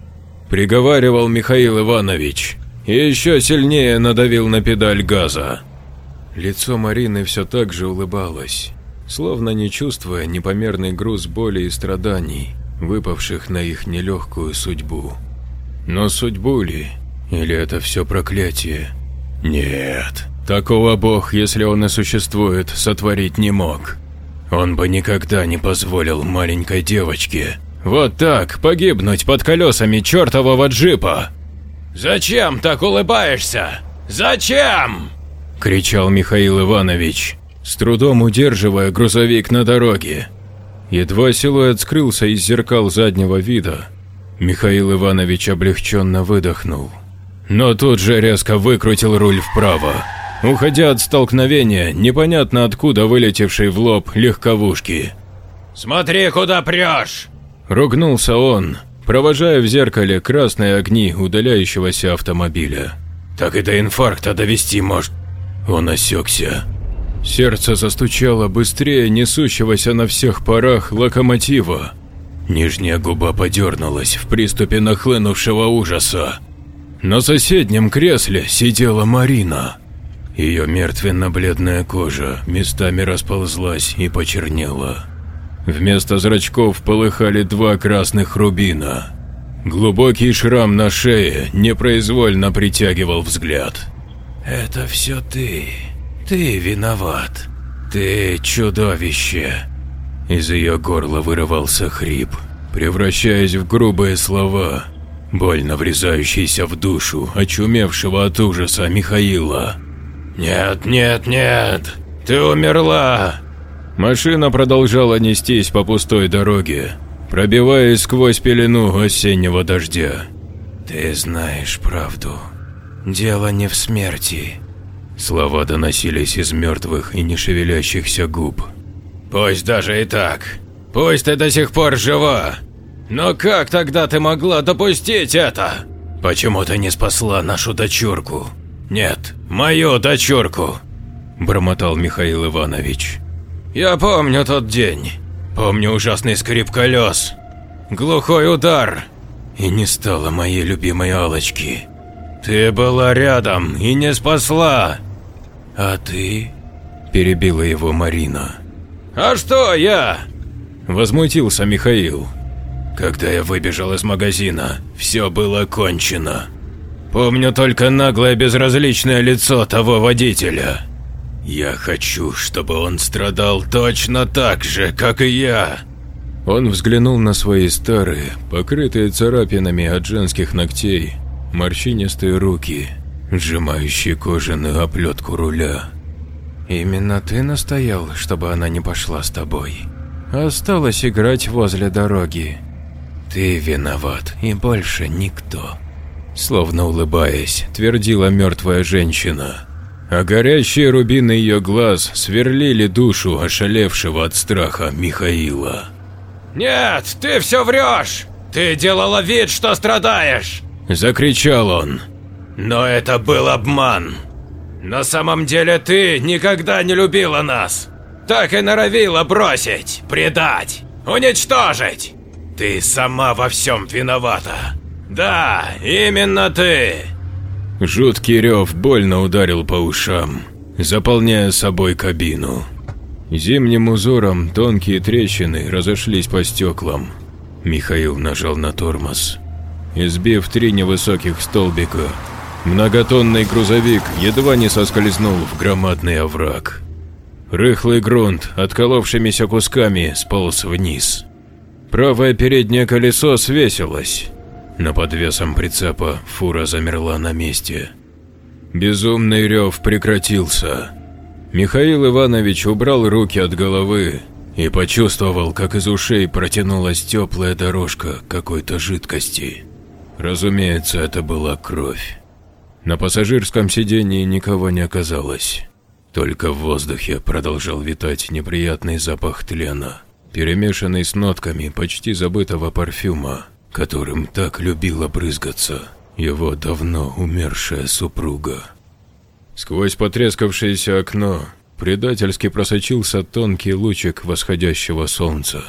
Приговаривал Михаил Иванович и еще сильнее надавил на педаль газа. Лицо Марины все так же улыбалось, словно не чувствуя непомерный груз боли и страданий выпавших на их нелегкую судьбу. Но судьбу ли? Или это все проклятие? Нет, такого бог, если он и существует, сотворить не мог. Он бы никогда не позволил маленькой девочке вот так погибнуть под колесами чертового джипа. «Зачем так улыбаешься? Зачем?» – кричал Михаил Иванович, с трудом удерживая грузовик на дороге. Едва силуэт скрылся из зеркал заднего вида, Михаил Иванович облегченно выдохнул. Но тут же резко выкрутил руль вправо, уходя от столкновения непонятно откуда вылетевшей в лоб легковушки. «Смотри, куда прешь!» – ругнулся он, провожая в зеркале красные огни удаляющегося автомобиля. «Так и до инфаркта довести может...» Он осекся, Сердце застучало быстрее несущегося на всех парах локомотива. Нижняя губа подернулась в приступе нахлынувшего ужаса. На соседнем кресле сидела Марина. Ее мертвенно-бледная кожа местами расползлась и почернела. Вместо зрачков полыхали два красных рубина. Глубокий шрам на шее непроизвольно притягивал взгляд. «Это все ты», ты виноват. Ты чудовище. Из ее горла вырывался хрип, превращаясь в грубые слова, больно врезающиеся в душу очумевшего от ужаса Михаила. «Нет, нет, нет! Ты умерла!» Машина продолжала нестись по пустой дороге, пробиваясь сквозь пелену осеннего дождя. «Ты знаешь правду. Дело не в смерти. Слова доносились из мертвых и не шевелящихся губ. Пусть даже и так. Пусть ты до сих пор жива. Но как тогда ты могла допустить это? Почему ты не спасла нашу дочурку? Нет, мою дочурку, бормотал Михаил Иванович. Я помню тот день. Помню ужасный скрип колес, глухой удар. И не стало моей любимой Алочки. Ты была рядом и не спасла. А ты? Перебила его Марина. А что я? Возмутился Михаил. Когда я выбежал из магазина, все было кончено. Помню только наглое безразличное лицо того водителя. Я хочу, чтобы он страдал точно так же, как и я. Он взглянул на свои старые, покрытые царапинами от женских ногтей, морщинистые руки, сжимающие кожаную оплетку руля. «Именно ты настоял, чтобы она не пошла с тобой. Осталось играть возле дороги. Ты виноват, и больше никто». Словно улыбаясь, твердила мертвая женщина. А горящие рубины ее глаз сверлили душу ошалевшего от страха Михаила. «Нет, ты все врешь! Ты делала вид, что страдаешь!» Закричал он. «Но это был обман. На самом деле ты никогда не любила нас. Так и норовила бросить, предать, уничтожить. Ты сама во всем виновата. Да, именно ты!» Жуткий рев больно ударил по ушам, заполняя собой кабину. Зимним узором тонкие трещины разошлись по стеклам. Михаил нажал на тормоз. Избив три невысоких столбика, многотонный грузовик едва не соскользнул в громадный овраг. Рыхлый грунт отколовшимися кусками сполз вниз. Правое переднее колесо свесилось, но под весом прицепа фура замерла на месте. Безумный рев прекратился. Михаил Иванович убрал руки от головы и почувствовал, как из ушей протянулась теплая дорожка какой-то жидкости. Разумеется, это была кровь. На пассажирском сидении никого не оказалось. Только в воздухе продолжал витать неприятный запах тлена, перемешанный с нотками почти забытого парфюма, которым так любила брызгаться его давно умершая супруга. Сквозь потрескавшееся окно предательски просочился тонкий лучик восходящего солнца.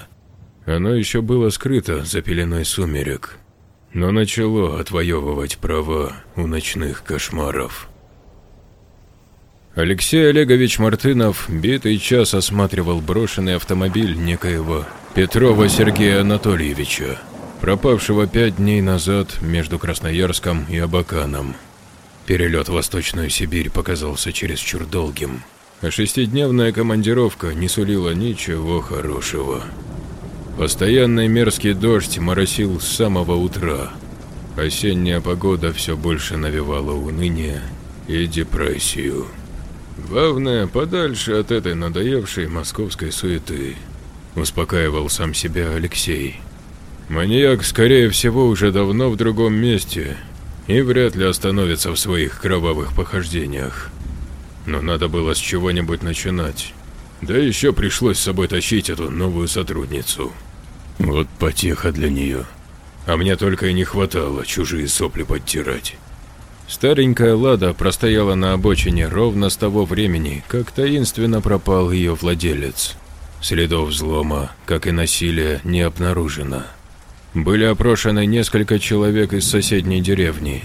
Оно еще было скрыто за пеленой сумерек, но начало отвоевывать права у ночных кошмаров. Алексей Олегович Мартынов битый час осматривал брошенный автомобиль некоего Петрова Сергея Анатольевича, пропавшего пять дней назад между Красноярском и Абаканом. Перелет в Восточную Сибирь показался чересчур долгим, а шестидневная командировка не сулила ничего хорошего. Постоянный мерзкий дождь моросил с самого утра. Осенняя погода все больше навевала уныние и депрессию. Главное, подальше от этой надоевшей московской суеты, успокаивал сам себя Алексей. Маньяк, скорее всего, уже давно в другом месте и вряд ли остановится в своих кровавых похождениях. Но надо было с чего-нибудь начинать. Да еще пришлось с собой тащить эту новую сотрудницу. Вот потеха для нее. А мне только и не хватало чужие сопли подтирать. Старенькая Лада простояла на обочине ровно с того времени, как таинственно пропал ее владелец. Следов взлома, как и насилия, не обнаружено. Были опрошены несколько человек из соседней деревни,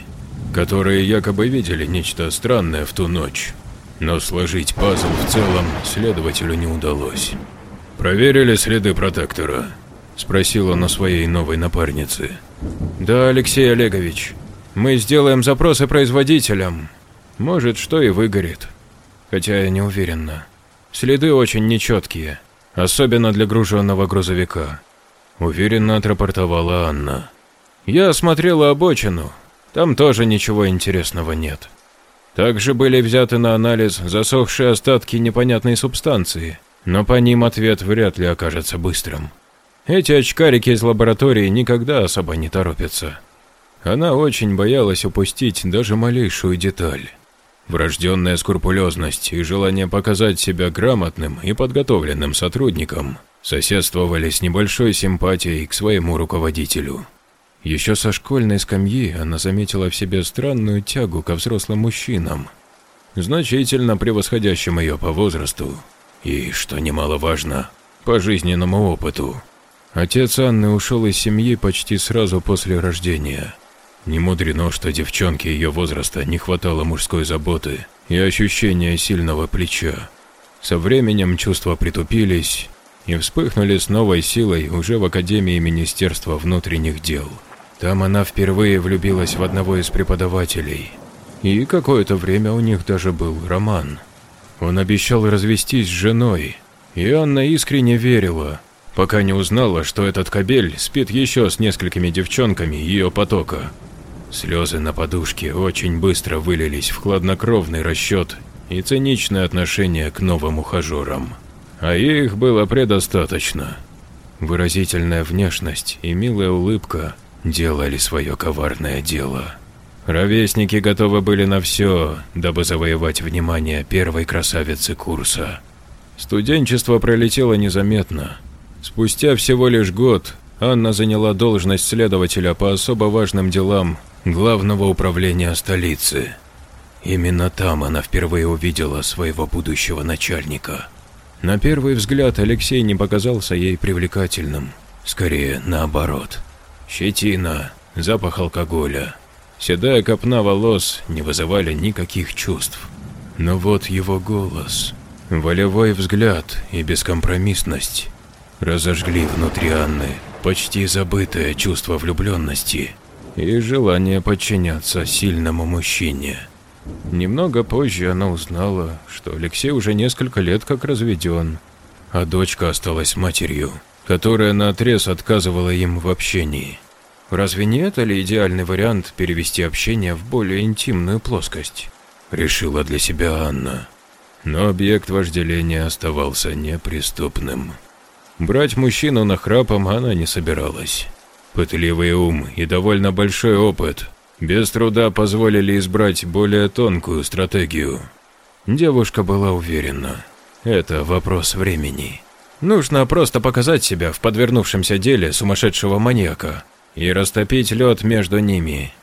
которые якобы видели нечто странное в ту ночь. Но сложить пазл в целом следователю не удалось. «Проверили следы протектора?» – спросил он у своей новой напарницы. «Да, Алексей Олегович. Мы сделаем запросы производителям. Может, что и выгорит. Хотя я не уверена. Следы очень нечеткие, особенно для груженного грузовика. Уверенно отрапортовала Анна. Я осмотрела обочину. Там тоже ничего интересного нет. Также были взяты на анализ засохшие остатки непонятной субстанции, но по ним ответ вряд ли окажется быстрым. Эти очкарики из лаборатории никогда особо не торопятся. Она очень боялась упустить даже малейшую деталь. Врожденная скрупулезность и желание показать себя грамотным и подготовленным сотрудником соседствовали с небольшой симпатией к своему руководителю. Еще со школьной скамьи она заметила в себе странную тягу ко взрослым мужчинам, значительно превосходящим ее по возрасту и, что немаловажно, по жизненному опыту. Отец Анны ушел из семьи почти сразу после рождения – не мудрено, что девчонке ее возраста не хватало мужской заботы и ощущения сильного плеча. Со временем чувства притупились и вспыхнули с новой силой уже в Академии Министерства внутренних дел. Там она впервые влюбилась в одного из преподавателей. И какое-то время у них даже был роман. Он обещал развестись с женой, и Анна искренне верила, пока не узнала, что этот кабель спит еще с несколькими девчонками ее потока. Слезы на подушке очень быстро вылились в хладнокровный расчет и циничное отношение к новым ухажерам. А их было предостаточно. Выразительная внешность и милая улыбка делали свое коварное дело. Ровесники готовы были на все, дабы завоевать внимание первой красавицы курса. Студенчество пролетело незаметно. Спустя всего лишь год Анна заняла должность следователя по особо важным делам главного управления столицы. Именно там она впервые увидела своего будущего начальника. На первый взгляд Алексей не показался ей привлекательным, скорее наоборот. Щетина, запах алкоголя, седая копна волос не вызывали никаких чувств. Но вот его голос, волевой взгляд и бескомпромиссность разожгли внутри Анны почти забытое чувство влюбленности и желание подчиняться сильному мужчине. Немного позже она узнала, что Алексей уже несколько лет как разведен, а дочка осталась матерью, которая наотрез отказывала им в общении. Разве не это ли идеальный вариант перевести общение в более интимную плоскость? Решила для себя Анна. Но объект вожделения оставался неприступным. Брать мужчину на храпом она не собиралась. Пытливый ум и довольно большой опыт без труда позволили избрать более тонкую стратегию. Девушка была уверена, это вопрос времени. Нужно просто показать себя в подвернувшемся деле сумасшедшего маньяка и растопить лед между ними.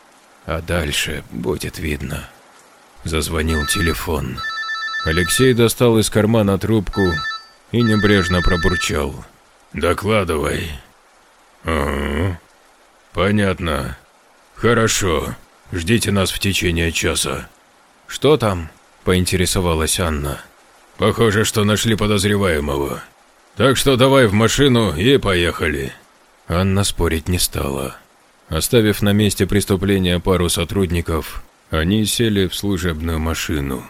А дальше будет видно. Зазвонил телефон. Алексей достал из кармана трубку и небрежно пробурчал. «Докладывай». «Ага. Понятно. Хорошо. Ждите нас в течение часа». «Что там?» – поинтересовалась Анна. «Похоже, что нашли подозреваемого. Так что давай в машину и поехали». Анна спорить не стала. Оставив на месте преступления пару сотрудников, они сели в служебную машину.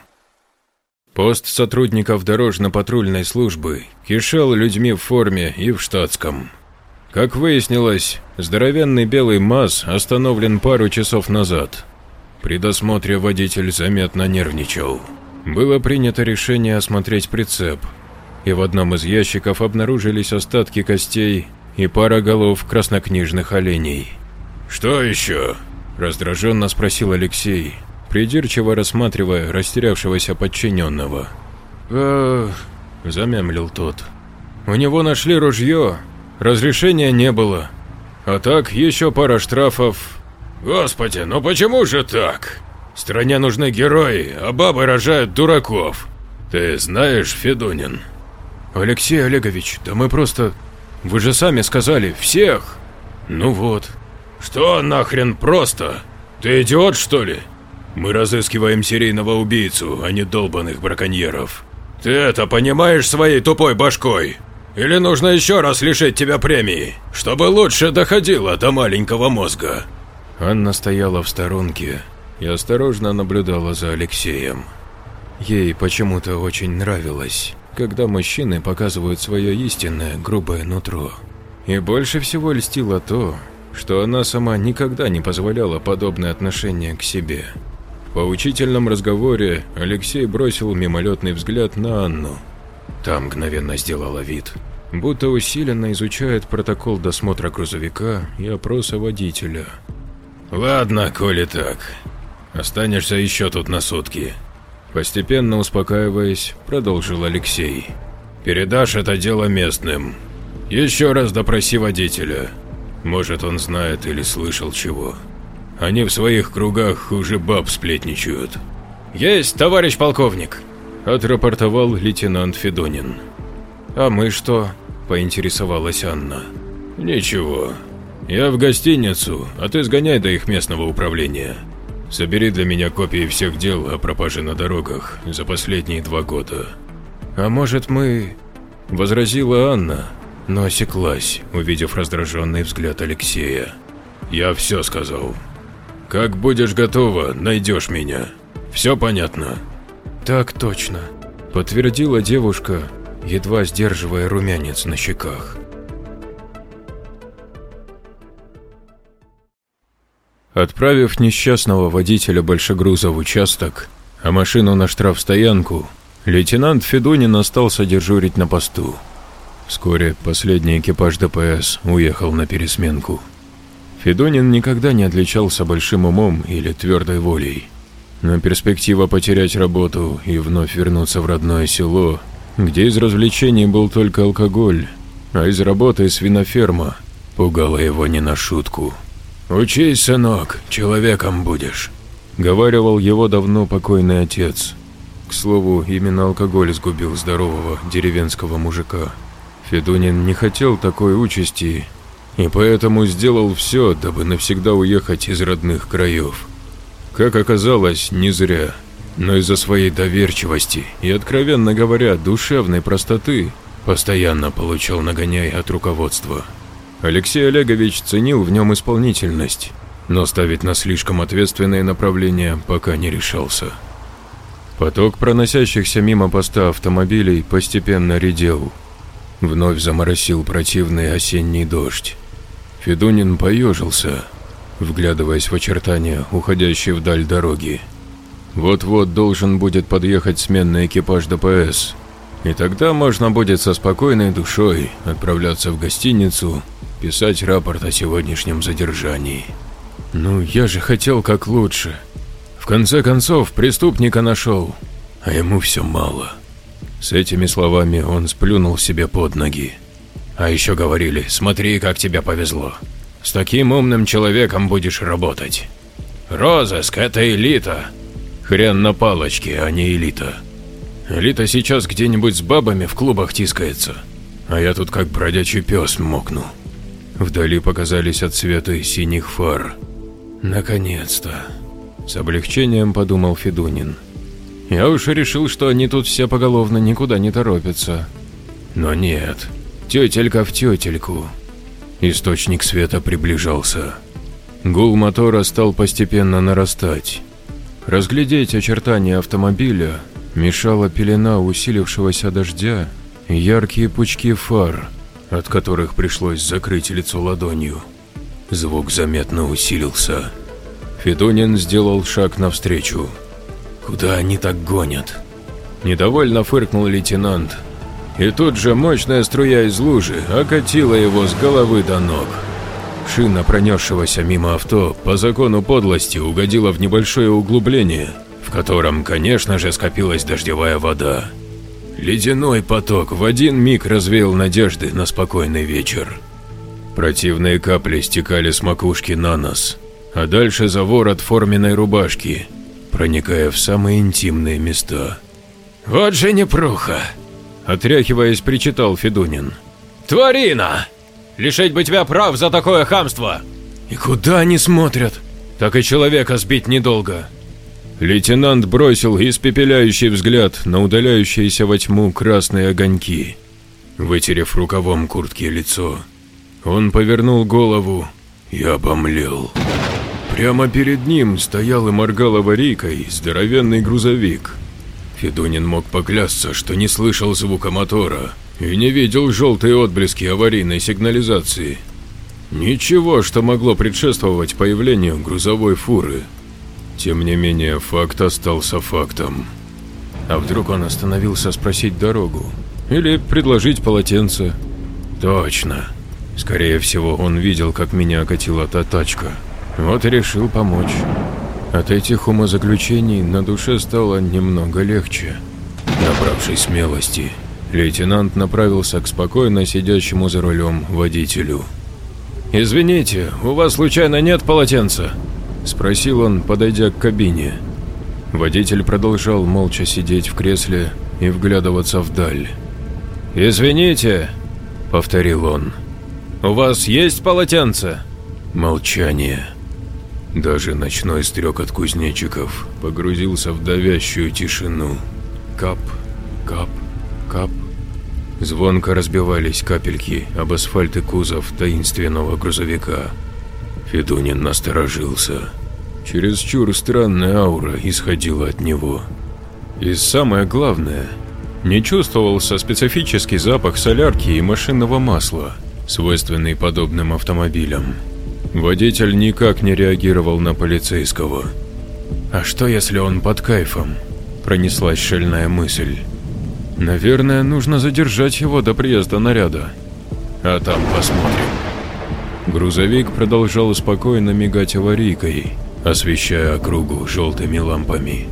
Пост сотрудников дорожно-патрульной службы кишел людьми в форме и в штатском. Как выяснилось, здоровенный белый МАЗ остановлен пару часов назад. При досмотре водитель заметно нервничал. Было принято решение осмотреть прицеп, и в одном из ящиков обнаружились остатки костей и пара голов краснокнижных оленей. «Что еще?» – раздраженно спросил Алексей, придирчиво рассматривая растерявшегося подчиненного. «Эх», – замямлил тот. «У него нашли ружье, разрешения не было. А так, еще пара штрафов». «Господи, ну почему же так? Стране нужны герои, а бабы рожают дураков. Ты знаешь, Федунин?» «Алексей Олегович, да мы просто... Вы же сами сказали, всех!» «Ну вот». «Что нахрен просто? Ты идиот, что ли?» Мы разыскиваем серийного убийцу, а не долбанных браконьеров. Ты это понимаешь своей тупой башкой? Или нужно еще раз лишить тебя премии, чтобы лучше доходило до маленького мозга?» Анна стояла в сторонке и осторожно наблюдала за Алексеем. Ей почему-то очень нравилось, когда мужчины показывают свое истинное грубое нутро. И больше всего льстило то, что она сама никогда не позволяла подобное отношение к себе. В поучительном разговоре Алексей бросил мимолетный взгляд на Анну. Та мгновенно сделала вид, будто усиленно изучает протокол досмотра грузовика и опроса водителя. «Ладно, коли так. Останешься еще тут на сутки. Постепенно успокаиваясь, продолжил Алексей. «Передашь это дело местным. Еще раз допроси водителя. Может, он знает или слышал чего. Они в своих кругах хуже баб сплетничают». «Есть, товарищ полковник!» – отрапортовал лейтенант Федонин. «А мы что?» – поинтересовалась Анна. «Ничего. Я в гостиницу, а ты сгоняй до их местного управления. Собери для меня копии всех дел о пропаже на дорогах за последние два года». «А может мы…» – возразила Анна, но осеклась, увидев раздраженный взгляд Алексея. «Я все сказал. Как будешь готова, найдешь меня. Все понятно?» «Так точно», – подтвердила девушка, едва сдерживая румянец на щеках. Отправив несчастного водителя большегруза в участок, а машину на штрафстоянку, лейтенант Федунин остался дежурить на посту. Вскоре последний экипаж ДПС уехал на пересменку. Федунин никогда не отличался большим умом или твердой волей. Но перспектива потерять работу и вновь вернуться в родное село, где из развлечений был только алкоголь, а из работы свиноферма, пугала его не на шутку. «Учись, сынок, человеком будешь», – говаривал его давно покойный отец. К слову, именно алкоголь сгубил здорового деревенского мужика. Федунин не хотел такой участи и поэтому сделал все, дабы навсегда уехать из родных краев. Как оказалось, не зря, но из-за своей доверчивости и, откровенно говоря, душевной простоты постоянно получал нагоняй от руководства. Алексей Олегович ценил в нем исполнительность, но ставить на слишком ответственные направления пока не решался. Поток проносящихся мимо поста автомобилей постепенно редел. Вновь заморосил противный осенний дождь. Федунин поежился, вглядываясь в очертания, уходящие вдаль дороги. Вот-вот должен будет подъехать сменный экипаж ДПС, и тогда можно будет со спокойной душой отправляться в гостиницу писать рапорт о сегодняшнем задержании. Ну, я же хотел как лучше. В конце концов, преступника нашел, а ему все мало. С этими словами он сплюнул себе под ноги. А еще говорили, смотри, как тебе повезло. С таким умным человеком будешь работать. Розыск – это элита. Хрен на палочке, а не элита. Элита сейчас где-нибудь с бабами в клубах тискается, а я тут как бродячий пес мокну. Вдали показались отсветы синих фар. Наконец-то. С облегчением подумал Федунин. Я уж решил, что они тут все поголовно никуда не торопятся. Но нет, тетелька в тетельку. Источник света приближался. Гул мотора стал постепенно нарастать. Разглядеть очертания автомобиля мешала пелена усилившегося дождя и яркие пучки фар – от которых пришлось закрыть лицо ладонью. Звук заметно усилился. Федунин сделал шаг навстречу. «Куда они так гонят?» Недовольно фыркнул лейтенант. И тут же мощная струя из лужи окатила его с головы до ног. Шина пронесшегося мимо авто по закону подлости угодила в небольшое углубление, в котором, конечно же, скопилась дождевая вода. Ледяной поток в один миг развеял надежды на спокойный вечер. Противные капли стекали с макушки на нос, а дальше за ворот форменной рубашки, проникая в самые интимные места. «Вот же непруха!» – отряхиваясь, причитал Федунин. «Тварина! Лишить бы тебя прав за такое хамство!» «И куда они смотрят? Так и человека сбить недолго!» Лейтенант бросил испепеляющий взгляд на удаляющиеся во тьму красные огоньки. Вытерев рукавом куртки лицо, он повернул голову и обомлел. Прямо перед ним стоял и моргал аварийкой здоровенный грузовик. Федунин мог поклясться, что не слышал звука мотора и не видел желтые отблески аварийной сигнализации. Ничего, что могло предшествовать появлению грузовой фуры. Тем не менее, факт остался фактом. А вдруг он остановился спросить дорогу? Или предложить полотенце? Точно. Скорее всего, он видел, как меня окатила та тачка. Вот и решил помочь. От этих умозаключений на душе стало немного легче. Набравшись смелости, лейтенант направился к спокойно сидящему за рулем водителю. «Извините, у вас случайно нет полотенца?» – спросил он, подойдя к кабине. Водитель продолжал молча сидеть в кресле и вглядываться вдаль. «Извините», – повторил он, – «у вас есть полотенце?» Молчание. Даже ночной стрекот кузнечиков погрузился в давящую тишину. Кап, кап, кап. Звонко разбивались капельки об асфальт и кузов таинственного грузовика. Федунин насторожился. Чересчур странная аура исходила от него. И самое главное, не чувствовался специфический запах солярки и машинного масла, свойственный подобным автомобилям. Водитель никак не реагировал на полицейского. «А что, если он под кайфом?» – пронеслась шальная мысль. «Наверное, нужно задержать его до приезда наряда. А там посмотрим». Грузовик продолжал спокойно мигать аварийкой, освещая округу желтыми лампами.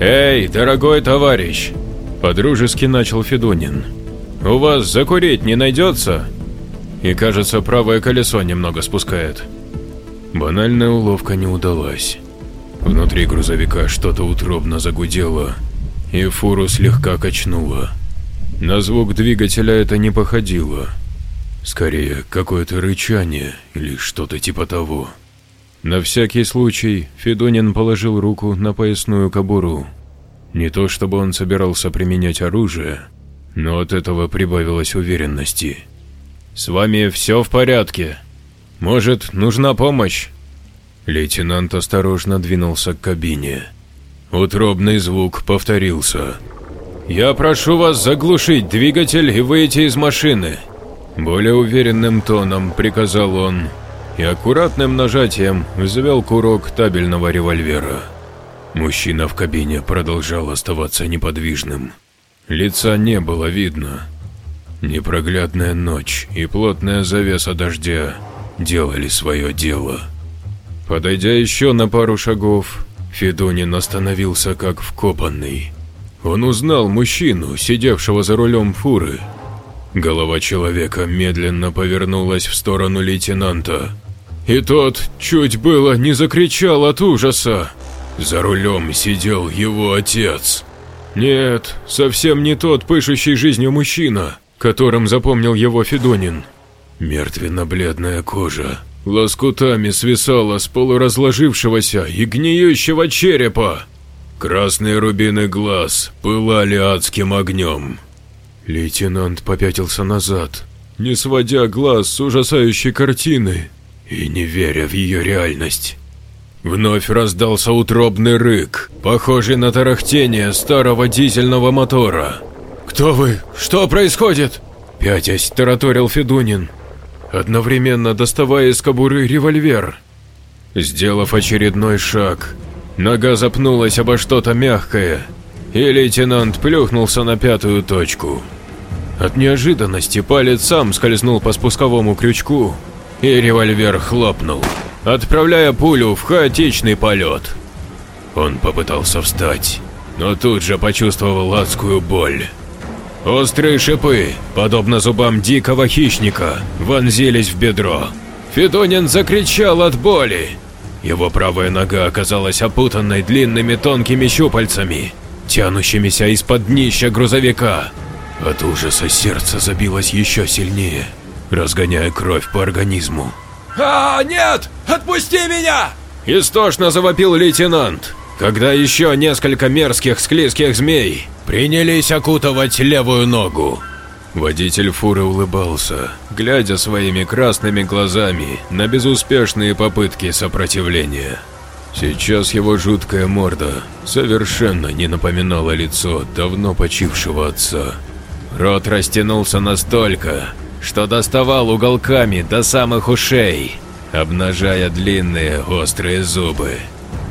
«Эй, дорогой товарищ!» – подружески начал Федунин. «У вас закурить не найдется?» И кажется, правое колесо немного спускает. Банальная уловка не удалась. Внутри грузовика что-то утробно загудело, и фуру слегка качнуло. На звук двигателя это не походило. Скорее, какое-то рычание или что-то типа того. На всякий случай Федунин положил руку на поясную кобуру. Не то чтобы он собирался применять оружие, но от этого прибавилось уверенности. «С вами все в порядке? Может, нужна помощь?» Лейтенант осторожно двинулся к кабине. Утробный звук повторился. «Я прошу вас заглушить двигатель и выйти из машины», более уверенным тоном приказал он и аккуратным нажатием взвел курок табельного револьвера. Мужчина в кабине продолжал оставаться неподвижным. Лица не было видно, Непроглядная ночь и плотная завеса дождя делали свое дело. Подойдя еще на пару шагов, Федунин остановился как вкопанный. Он узнал мужчину, сидевшего за рулем фуры. Голова человека медленно повернулась в сторону лейтенанта. И тот чуть было не закричал от ужаса. За рулем сидел его отец. Нет, совсем не тот пышущий жизнью мужчина которым запомнил его Федунин. Мертвенно-бледная кожа лоскутами свисала с полуразложившегося и гниющего черепа. Красные рубины глаз пылали адским огнем. Лейтенант попятился назад, не сводя глаз с ужасающей картины и не веря в ее реальность. Вновь раздался утробный рык, похожий на тарахтение старого дизельного мотора. «Кто вы? Что происходит?» Пятясь тараторил Федунин, одновременно доставая из кобуры револьвер. Сделав очередной шаг, нога запнулась обо что-то мягкое, и лейтенант плюхнулся на пятую точку. От неожиданности палец сам скользнул по спусковому крючку, и револьвер хлопнул, отправляя пулю в хаотичный полет. Он попытался встать, но тут же почувствовал адскую боль. Острые шипы, подобно зубам дикого хищника, вонзились в бедро. Федонин закричал от боли. Его правая нога оказалась опутанной длинными тонкими щупальцами, тянущимися из-под днища грузовика. От ужаса сердце забилось еще сильнее, разгоняя кровь по организму. «А, нет! Отпусти меня!» Истошно завопил лейтенант, когда еще несколько мерзких склизких змей принялись окутывать левую ногу. Водитель фуры улыбался, глядя своими красными глазами на безуспешные попытки сопротивления. Сейчас его жуткая морда совершенно не напоминала лицо давно почившего отца. Рот растянулся настолько, что доставал уголками до самых ушей, обнажая длинные острые зубы.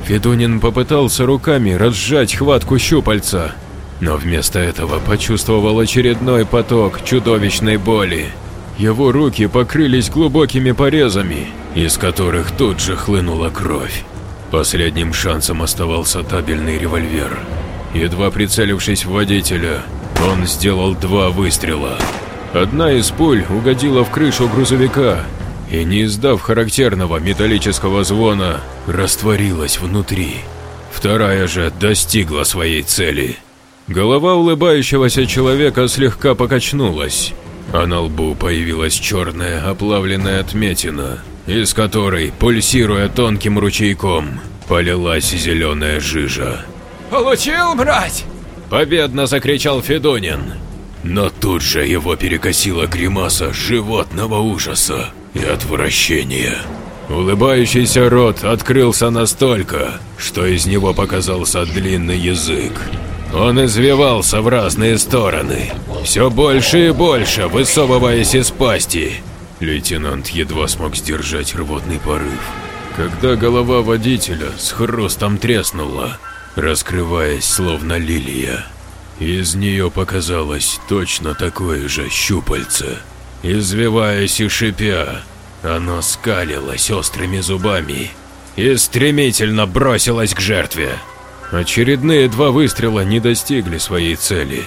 Федунин попытался руками разжать хватку щупальца, но вместо этого почувствовал очередной поток чудовищной боли. Его руки покрылись глубокими порезами, из которых тут же хлынула кровь. Последним шансом оставался табельный револьвер. Едва прицелившись в водителя, он сделал два выстрела. Одна из пуль угодила в крышу грузовика и, не издав характерного металлического звона, растворилась внутри. Вторая же достигла своей цели. Голова улыбающегося человека слегка покачнулась, а на лбу появилась черная оплавленная отметина, из которой, пульсируя тонким ручейком, полилась зеленая жижа. «Получил, брать?» – победно закричал Федонин. Но тут же его перекосила гримаса животного ужаса и отвращения. Улыбающийся рот открылся настолько, что из него показался длинный язык. Он извивался в разные стороны, все больше и больше высовываясь из пасти. Лейтенант едва смог сдержать рвотный порыв, когда голова водителя с хрустом треснула, раскрываясь словно лилия. Из нее показалось точно такое же щупальце. Извиваясь и шипя, оно скалилось острыми зубами и стремительно бросилось к жертве. Очередные два выстрела не достигли своей цели.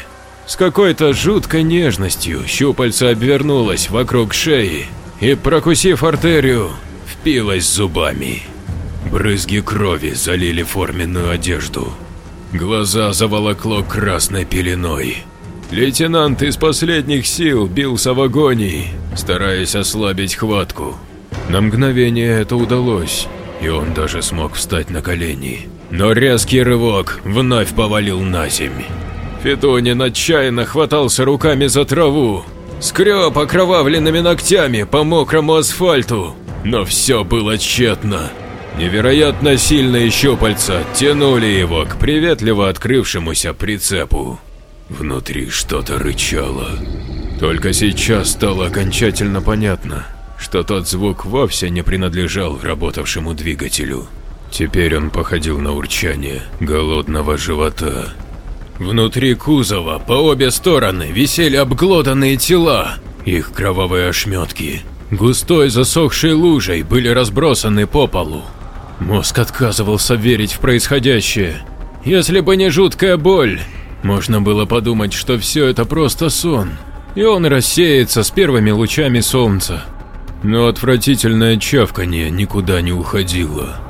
С какой-то жуткой нежностью щупальце обвернулось вокруг шеи и, прокусив артерию, впилось зубами. Брызги крови залили форменную одежду. Глаза заволокло красной пеленой. Лейтенант из последних сил бился в агонии, стараясь ослабить хватку. На мгновение это удалось, и он даже смог встать на колени. Но резкий рывок вновь повалил на земь. Федонин отчаянно хватался руками за траву, скреб окровавленными ногтями по мокрому асфальту, но все было тщетно. Невероятно сильные щупальца тянули его к приветливо открывшемуся прицепу. Внутри что-то рычало. Только сейчас стало окончательно понятно, что тот звук вовсе не принадлежал работавшему двигателю. Теперь он походил на урчание голодного живота. Внутри кузова по обе стороны висели обглоданные тела, их кровавые ошметки. Густой засохшей лужей были разбросаны по полу. Мозг отказывался верить в происходящее. Если бы не жуткая боль, можно было подумать, что все это просто сон, и он рассеется с первыми лучами солнца. Но отвратительное чавканье никуда не уходило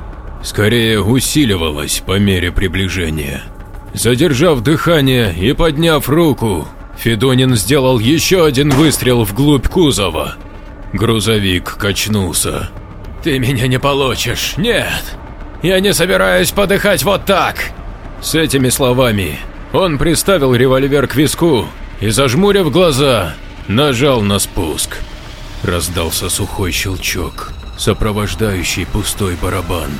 скорее усиливалась по мере приближения. Задержав дыхание и подняв руку, Федонин сделал еще один выстрел вглубь кузова. Грузовик качнулся. «Ты меня не получишь, нет! Я не собираюсь подыхать вот так!» С этими словами он приставил револьвер к виску и, зажмурив глаза, нажал на спуск. Раздался сухой щелчок, сопровождающий пустой барабан.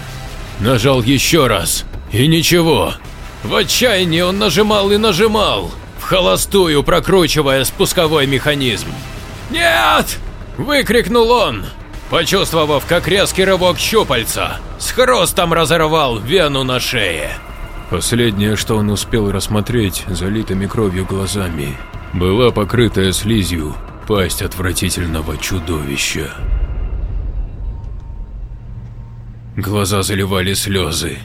Нажал еще раз. И ничего. В отчаянии он нажимал и нажимал, в холостую прокручивая спусковой механизм. «Нет!» – выкрикнул он, почувствовав, как резкий рывок щупальца с хрустом разорвал вену на шее. Последнее, что он успел рассмотреть залитыми кровью глазами, была покрытая слизью пасть отвратительного чудовища. Глаза заливали слезы.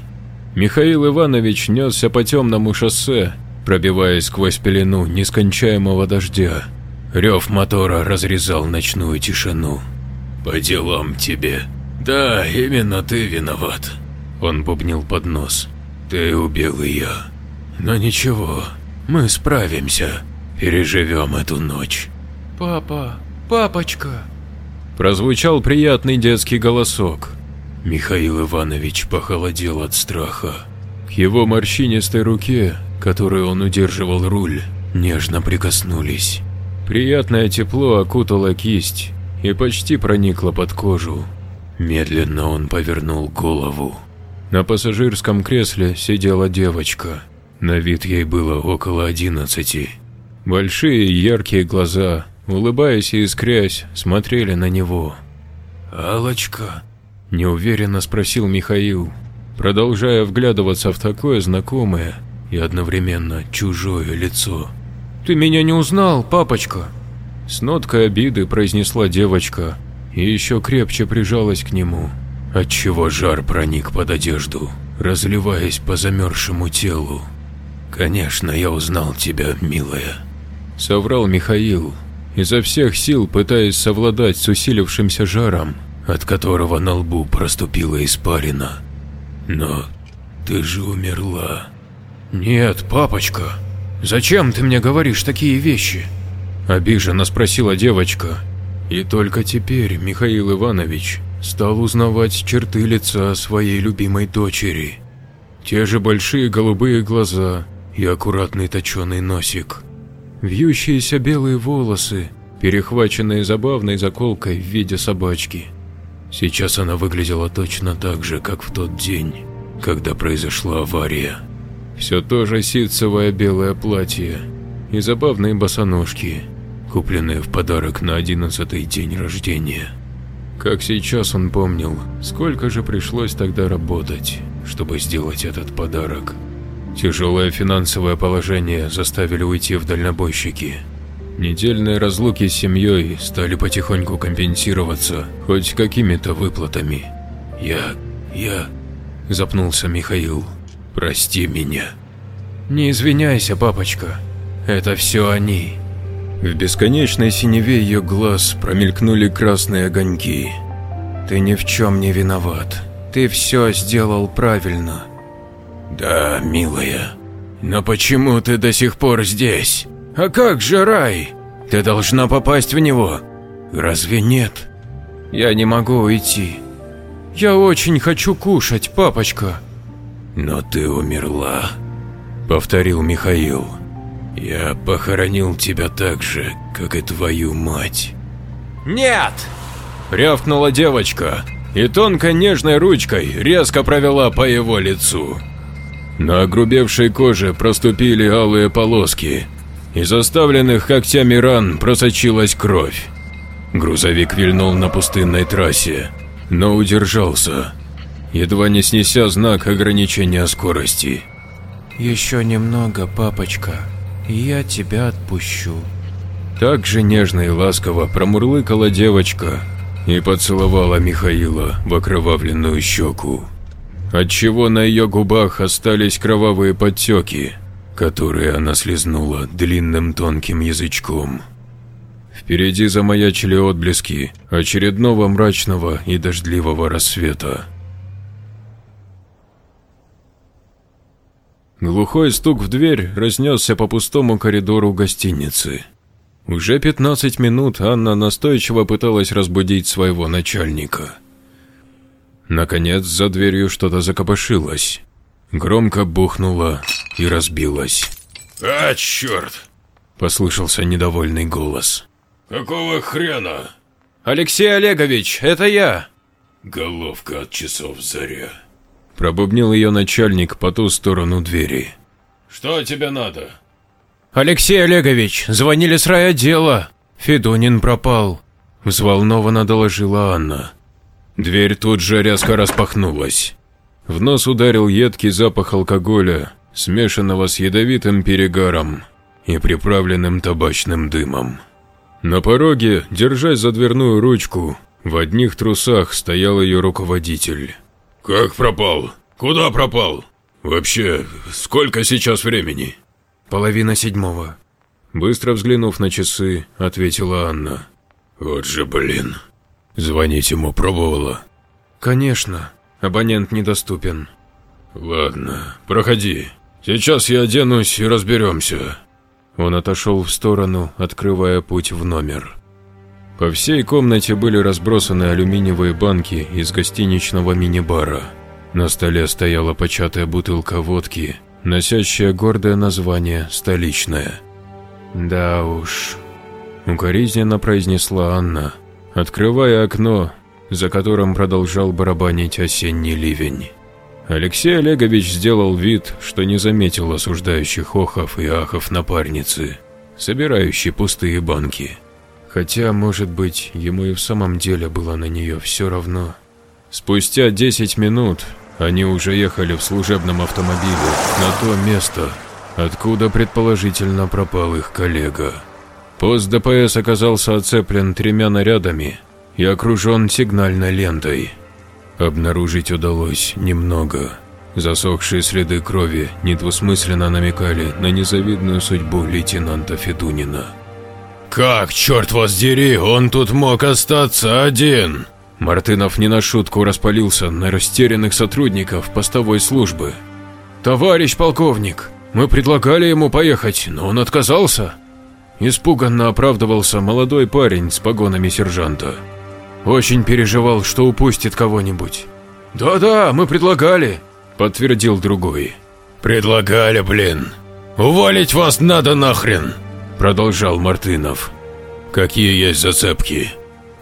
Михаил Иванович несся по темному шоссе, пробиваясь сквозь пелену нескончаемого дождя. Рев мотора разрезал ночную тишину. «По делам тебе. Да, именно ты виноват», – он бубнил под нос. «Ты убил ее. Но ничего, мы справимся, переживем эту ночь». «Папа, папочка!» Прозвучал приятный детский голосок. Михаил Иванович похолодел от страха. К его морщинистой руке, которой он удерживал руль, нежно прикоснулись. Приятное тепло окутало кисть и почти проникло под кожу. Медленно он повернул голову. На пассажирском кресле сидела девочка. На вид ей было около одиннадцати. Большие яркие глаза, улыбаясь и искрясь, смотрели на него. «Алочка», Неуверенно спросил Михаил, продолжая вглядываться в такое знакомое и одновременно чужое лицо. «Ты меня не узнал, папочка?» С ноткой обиды произнесла девочка и еще крепче прижалась к нему. Отчего жар проник под одежду, разливаясь по замерзшему телу. «Конечно, я узнал тебя, милая», — соврал Михаил, изо всех сил пытаясь совладать с усилившимся жаром, от которого на лбу проступила испарина. «Но ты же умерла». «Нет, папочка, зачем ты мне говоришь такие вещи?» Обиженно спросила девочка. И только теперь Михаил Иванович стал узнавать черты лица своей любимой дочери. Те же большие голубые глаза и аккуратный точеный носик. Вьющиеся белые волосы, перехваченные забавной заколкой в виде собачки. Сейчас она выглядела точно так же, как в тот день, когда произошла авария. Все то же ситцевое белое платье и забавные босоножки, купленные в подарок на одиннадцатый день рождения. Как сейчас он помнил, сколько же пришлось тогда работать, чтобы сделать этот подарок. Тяжелое финансовое положение заставили уйти в дальнобойщики. Недельные разлуки с семьей стали потихоньку компенсироваться хоть какими-то выплатами. «Я... я...» – запнулся Михаил. «Прости меня». «Не извиняйся, папочка. Это все они». В бесконечной синеве ее глаз промелькнули красные огоньки. «Ты ни в чем не виноват. Ты все сделал правильно». «Да, милая. Но почему ты до сих пор здесь? А как же рай? Ты должна попасть в него. Разве нет? Я не могу уйти. Я очень хочу кушать, папочка». «Но ты умерла», — повторил Михаил. «Я похоронил тебя так же, как и твою мать». «Нет!» – рявкнула девочка и тонкой нежной ручкой резко провела по его лицу. На огрубевшей коже проступили алые полоски, из оставленных когтями ран просочилась кровь. Грузовик вильнул на пустынной трассе, но удержался, едва не снеся знак ограничения скорости. «Еще немного, папочка, и я тебя отпущу». Так же нежно и ласково промурлыкала девочка и поцеловала Михаила в окровавленную щеку, отчего на ее губах остались кровавые подтеки, которые она слезнула длинным тонким язычком. Впереди замаячили отблески очередного мрачного и дождливого рассвета. Глухой стук в дверь разнесся по пустому коридору гостиницы. Уже 15 минут Анна настойчиво пыталась разбудить своего начальника. Наконец за дверью что-то закопошилось. Громко бухнуло и разбилось. «А, черт!» – послышался недовольный голос. «Какого хрена?» «Алексей Олегович, это я!» «Головка от часов заря», Пробубнил ее начальник по ту сторону двери. «Что тебе надо?» «Алексей Олегович, звонили с райотдела. Федунин пропал», – взволнованно доложила Анна. Дверь тут же резко распахнулась. В нос ударил едкий запах алкоголя, смешанного с ядовитым перегаром и приправленным табачным дымом. На пороге, держась за дверную ручку, в одних трусах стоял ее руководитель. «Как пропал? Куда пропал? Вообще, сколько сейчас времени?» «Половина седьмого». Быстро взглянув на часы, ответила Анна. «Вот же блин. Звонить ему пробовала?» «Конечно. Абонент недоступен». «Ладно, проходи. Сейчас я оденусь и разберемся». Он отошел в сторону, открывая путь в номер. По всей комнате были разбросаны алюминиевые банки из гостиничного мини-бара. На столе стояла початая бутылка водки, носящая гордое название «Столичная». «Да уж», – укоризненно произнесла Анна, открывая окно, за которым продолжал барабанить осенний ливень. Алексей Олегович сделал вид, что не заметил осуждающих охов и ахов напарницы, собирающей пустые банки. Хотя, может быть, ему и в самом деле было на нее все равно. Спустя 10 минут они уже ехали в служебном автомобиле на то место, откуда предположительно пропал их коллега. Пост ДПС оказался оцеплен тремя нарядами и окружен сигнальной лентой. Обнаружить удалось немного. Засохшие следы крови недвусмысленно намекали на незавидную судьбу лейтенанта Федунина. «Как, черт вас дери, он тут мог остаться один?» Мартынов не на шутку распалился на растерянных сотрудников постовой службы. «Товарищ полковник, мы предлагали ему поехать, но он отказался». Испуганно оправдывался молодой парень с погонами сержанта. Очень переживал, что упустит кого-нибудь. «Да-да, мы предлагали», – подтвердил другой. «Предлагали, блин. Уволить вас надо нахрен», – продолжал Мартынов. «Какие есть зацепки?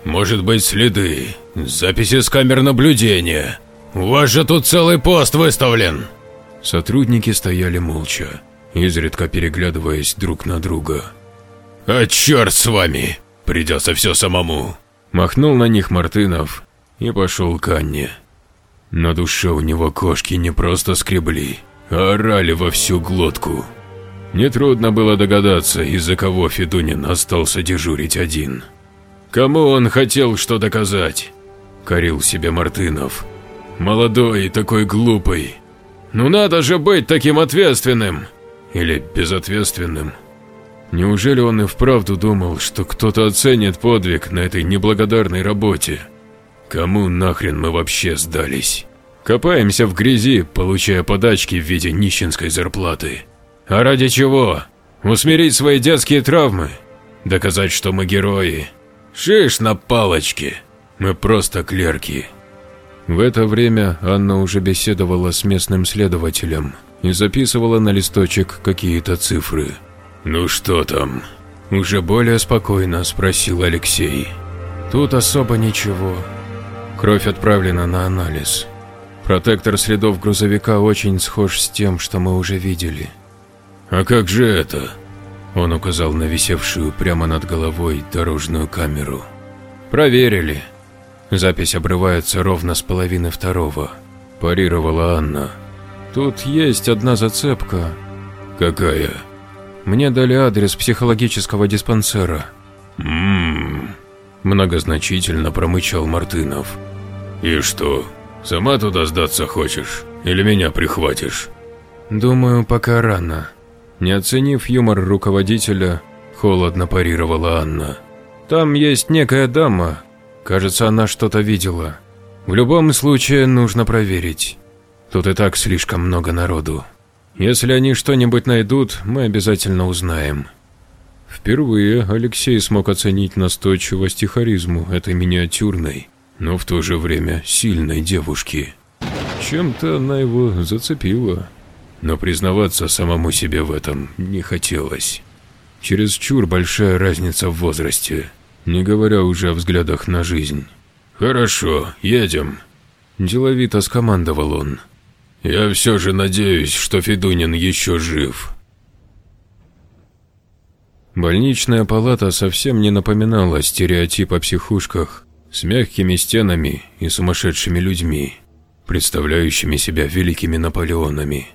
Может быть следы, записи с камер наблюдения. У вас же тут целый пост выставлен». Сотрудники стояли молча, изредка переглядываясь друг на друга. «А черт с вами! Придется все самому!» Махнул на них Мартынов и пошел к Анне. На душе у него кошки не просто скребли, а орали во всю глотку. Нетрудно было догадаться, из-за кого Федунин остался дежурить один. Кому он хотел что доказать? Корил себе Мартынов. Молодой и такой глупый. Ну надо же быть таким ответственным! Или безответственным. Неужели он и вправду думал, что кто-то оценит подвиг на этой неблагодарной работе? Кому нахрен мы вообще сдались? Копаемся в грязи, получая подачки в виде нищенской зарплаты. А ради чего? Усмирить свои детские травмы? Доказать, что мы герои? Шиш на палочке. Мы просто клерки. В это время Анна уже беседовала с местным следователем и записывала на листочек какие-то цифры. «Ну что там?» – уже более спокойно спросил Алексей. «Тут особо ничего. Кровь отправлена на анализ. Протектор следов грузовика очень схож с тем, что мы уже видели». «А как же это?» Он указал на висевшую прямо над головой дорожную камеру. «Проверили. Запись обрывается ровно с половины второго», – парировала Анна. «Тут есть одна зацепка». «Какая?» Мне дали адрес психологического диспансера. Ммм, многозначительно промычал Мартынов. И что, сама туда сдаться хочешь или меня прихватишь? Думаю, пока рано. Не оценив юмор руководителя, холодно парировала Анна. Там есть некая дама. Кажется, она что-то видела. В любом случае нужно проверить. Тут и так слишком много народу. Если они что-нибудь найдут, мы обязательно узнаем. Впервые Алексей смог оценить настойчивость и харизму этой миниатюрной, но в то же время сильной девушки. Чем-то она его зацепила, но признаваться самому себе в этом не хотелось. Чересчур большая разница в возрасте, не говоря уже о взглядах на жизнь. «Хорошо, едем», – деловито скомандовал он. Я все же надеюсь, что Федунин еще жив. Больничная палата совсем не напоминала стереотип о психушках с мягкими стенами и сумасшедшими людьми, представляющими себя великими Наполеонами.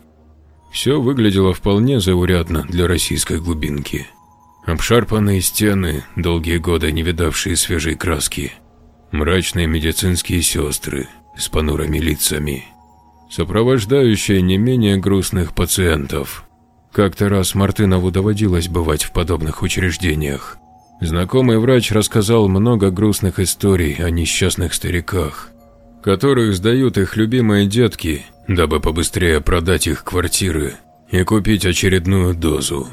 Все выглядело вполне заурядно для российской глубинки. Обшарпанные стены, долгие годы не видавшие свежей краски, мрачные медицинские сестры с понурыми лицами – сопровождающая не менее грустных пациентов. Как-то раз Мартынову доводилось бывать в подобных учреждениях. Знакомый врач рассказал много грустных историй о несчастных стариках, которых сдают их любимые детки, дабы побыстрее продать их квартиры и купить очередную дозу.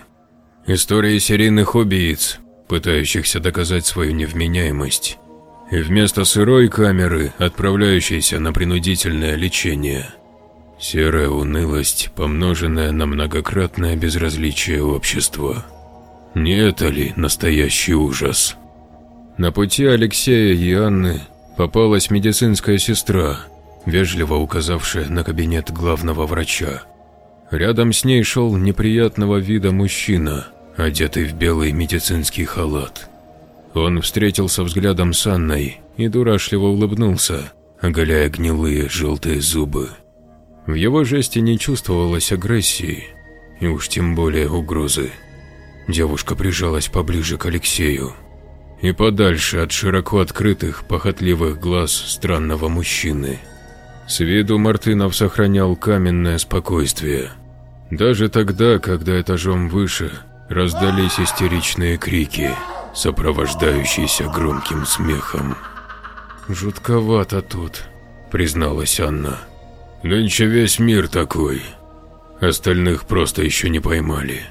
Истории серийных убийц, пытающихся доказать свою невменяемость, и вместо сырой камеры, отправляющейся на принудительное лечение – Серая унылость, помноженная на многократное безразличие общества. Не это ли настоящий ужас? На пути Алексея и Анны попалась медицинская сестра, вежливо указавшая на кабинет главного врача. Рядом с ней шел неприятного вида мужчина, одетый в белый медицинский халат. Он встретился взглядом с Анной и дурашливо улыбнулся, оголяя гнилые желтые зубы. В его жесте не чувствовалось агрессии, и уж тем более угрозы. Девушка прижалась поближе к Алексею и подальше от широко открытых, похотливых глаз странного мужчины. С виду Мартынов сохранял каменное спокойствие. Даже тогда, когда этажом выше раздались истеричные крики, сопровождающиеся громким смехом. «Жутковато тут», — призналась Анна. «Нынче весь мир такой. Остальных просто еще не поймали».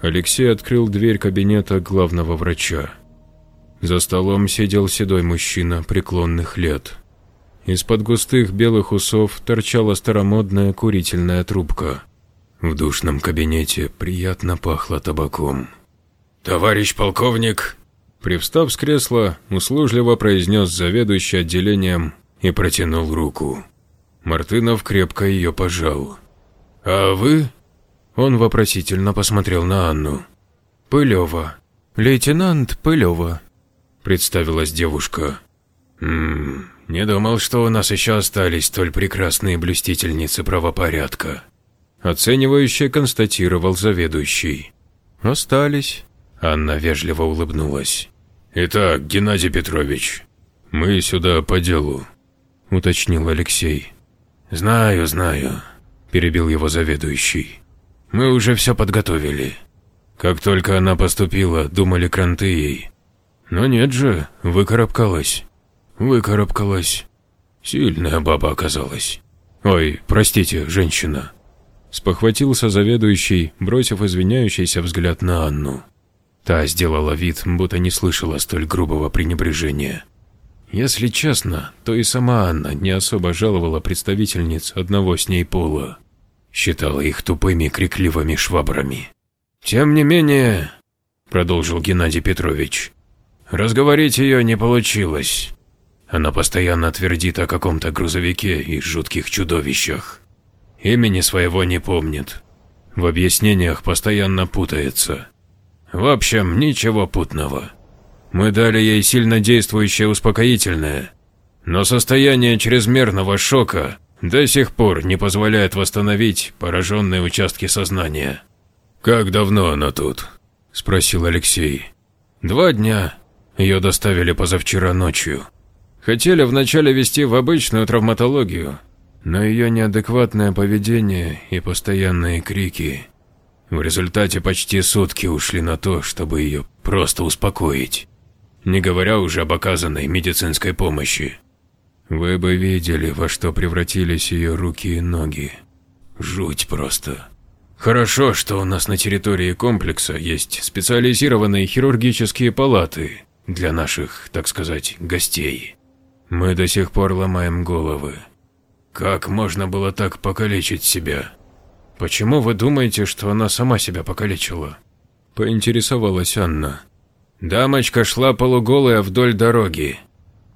Алексей открыл дверь кабинета главного врача. За столом сидел седой мужчина преклонных лет. Из-под густых белых усов торчала старомодная курительная трубка. В душном кабинете приятно пахло табаком. «Товарищ полковник!» Привстав с кресла, услужливо произнес заведующий отделением и протянул руку. Мартынов крепко ее пожал. «А вы?» Он вопросительно посмотрел на Анну. «Пылева. Лейтенант Пылева», – представилась девушка. «Ммм, не думал, что у нас еще остались столь прекрасные блюстительницы правопорядка», – оценивающе констатировал заведующий. «Остались», – Анна вежливо улыбнулась. «Итак, Геннадий Петрович, мы сюда по делу», – уточнил Алексей. «Знаю, знаю», – перебил его заведующий. Мы уже все подготовили. Как только она поступила, думали кранты ей. Но нет же, выкарабкалась. Выкарабкалась. Сильная баба оказалась. Ой, простите, женщина. Спохватился заведующий, бросив извиняющийся взгляд на Анну. Та сделала вид, будто не слышала столь грубого пренебрежения. Если честно, то и сама Анна не особо жаловала представительниц одного с ней пола считала их тупыми крикливыми швабрами. «Тем не менее», – продолжил Геннадий Петрович, – «разговорить ее не получилось. Она постоянно твердит о каком-то грузовике и жутких чудовищах. Имени своего не помнит. В объяснениях постоянно путается. В общем, ничего путного. Мы дали ей сильно действующее успокоительное, но состояние чрезмерного шока до сих пор не позволяет восстановить пораженные участки сознания. «Как давно она тут?» – спросил Алексей. «Два дня. Ее доставили позавчера ночью. Хотели вначале вести в обычную травматологию, но ее неадекватное поведение и постоянные крики в результате почти сутки ушли на то, чтобы ее просто успокоить, не говоря уже об оказанной медицинской помощи. Вы бы видели, во что превратились ее руки и ноги. Жуть просто. Хорошо, что у нас на территории комплекса есть специализированные хирургические палаты для наших, так сказать, гостей. Мы до сих пор ломаем головы. Как можно было так покалечить себя? Почему вы думаете, что она сама себя покалечила? Поинтересовалась Анна. Дамочка шла полуголая вдоль дороги.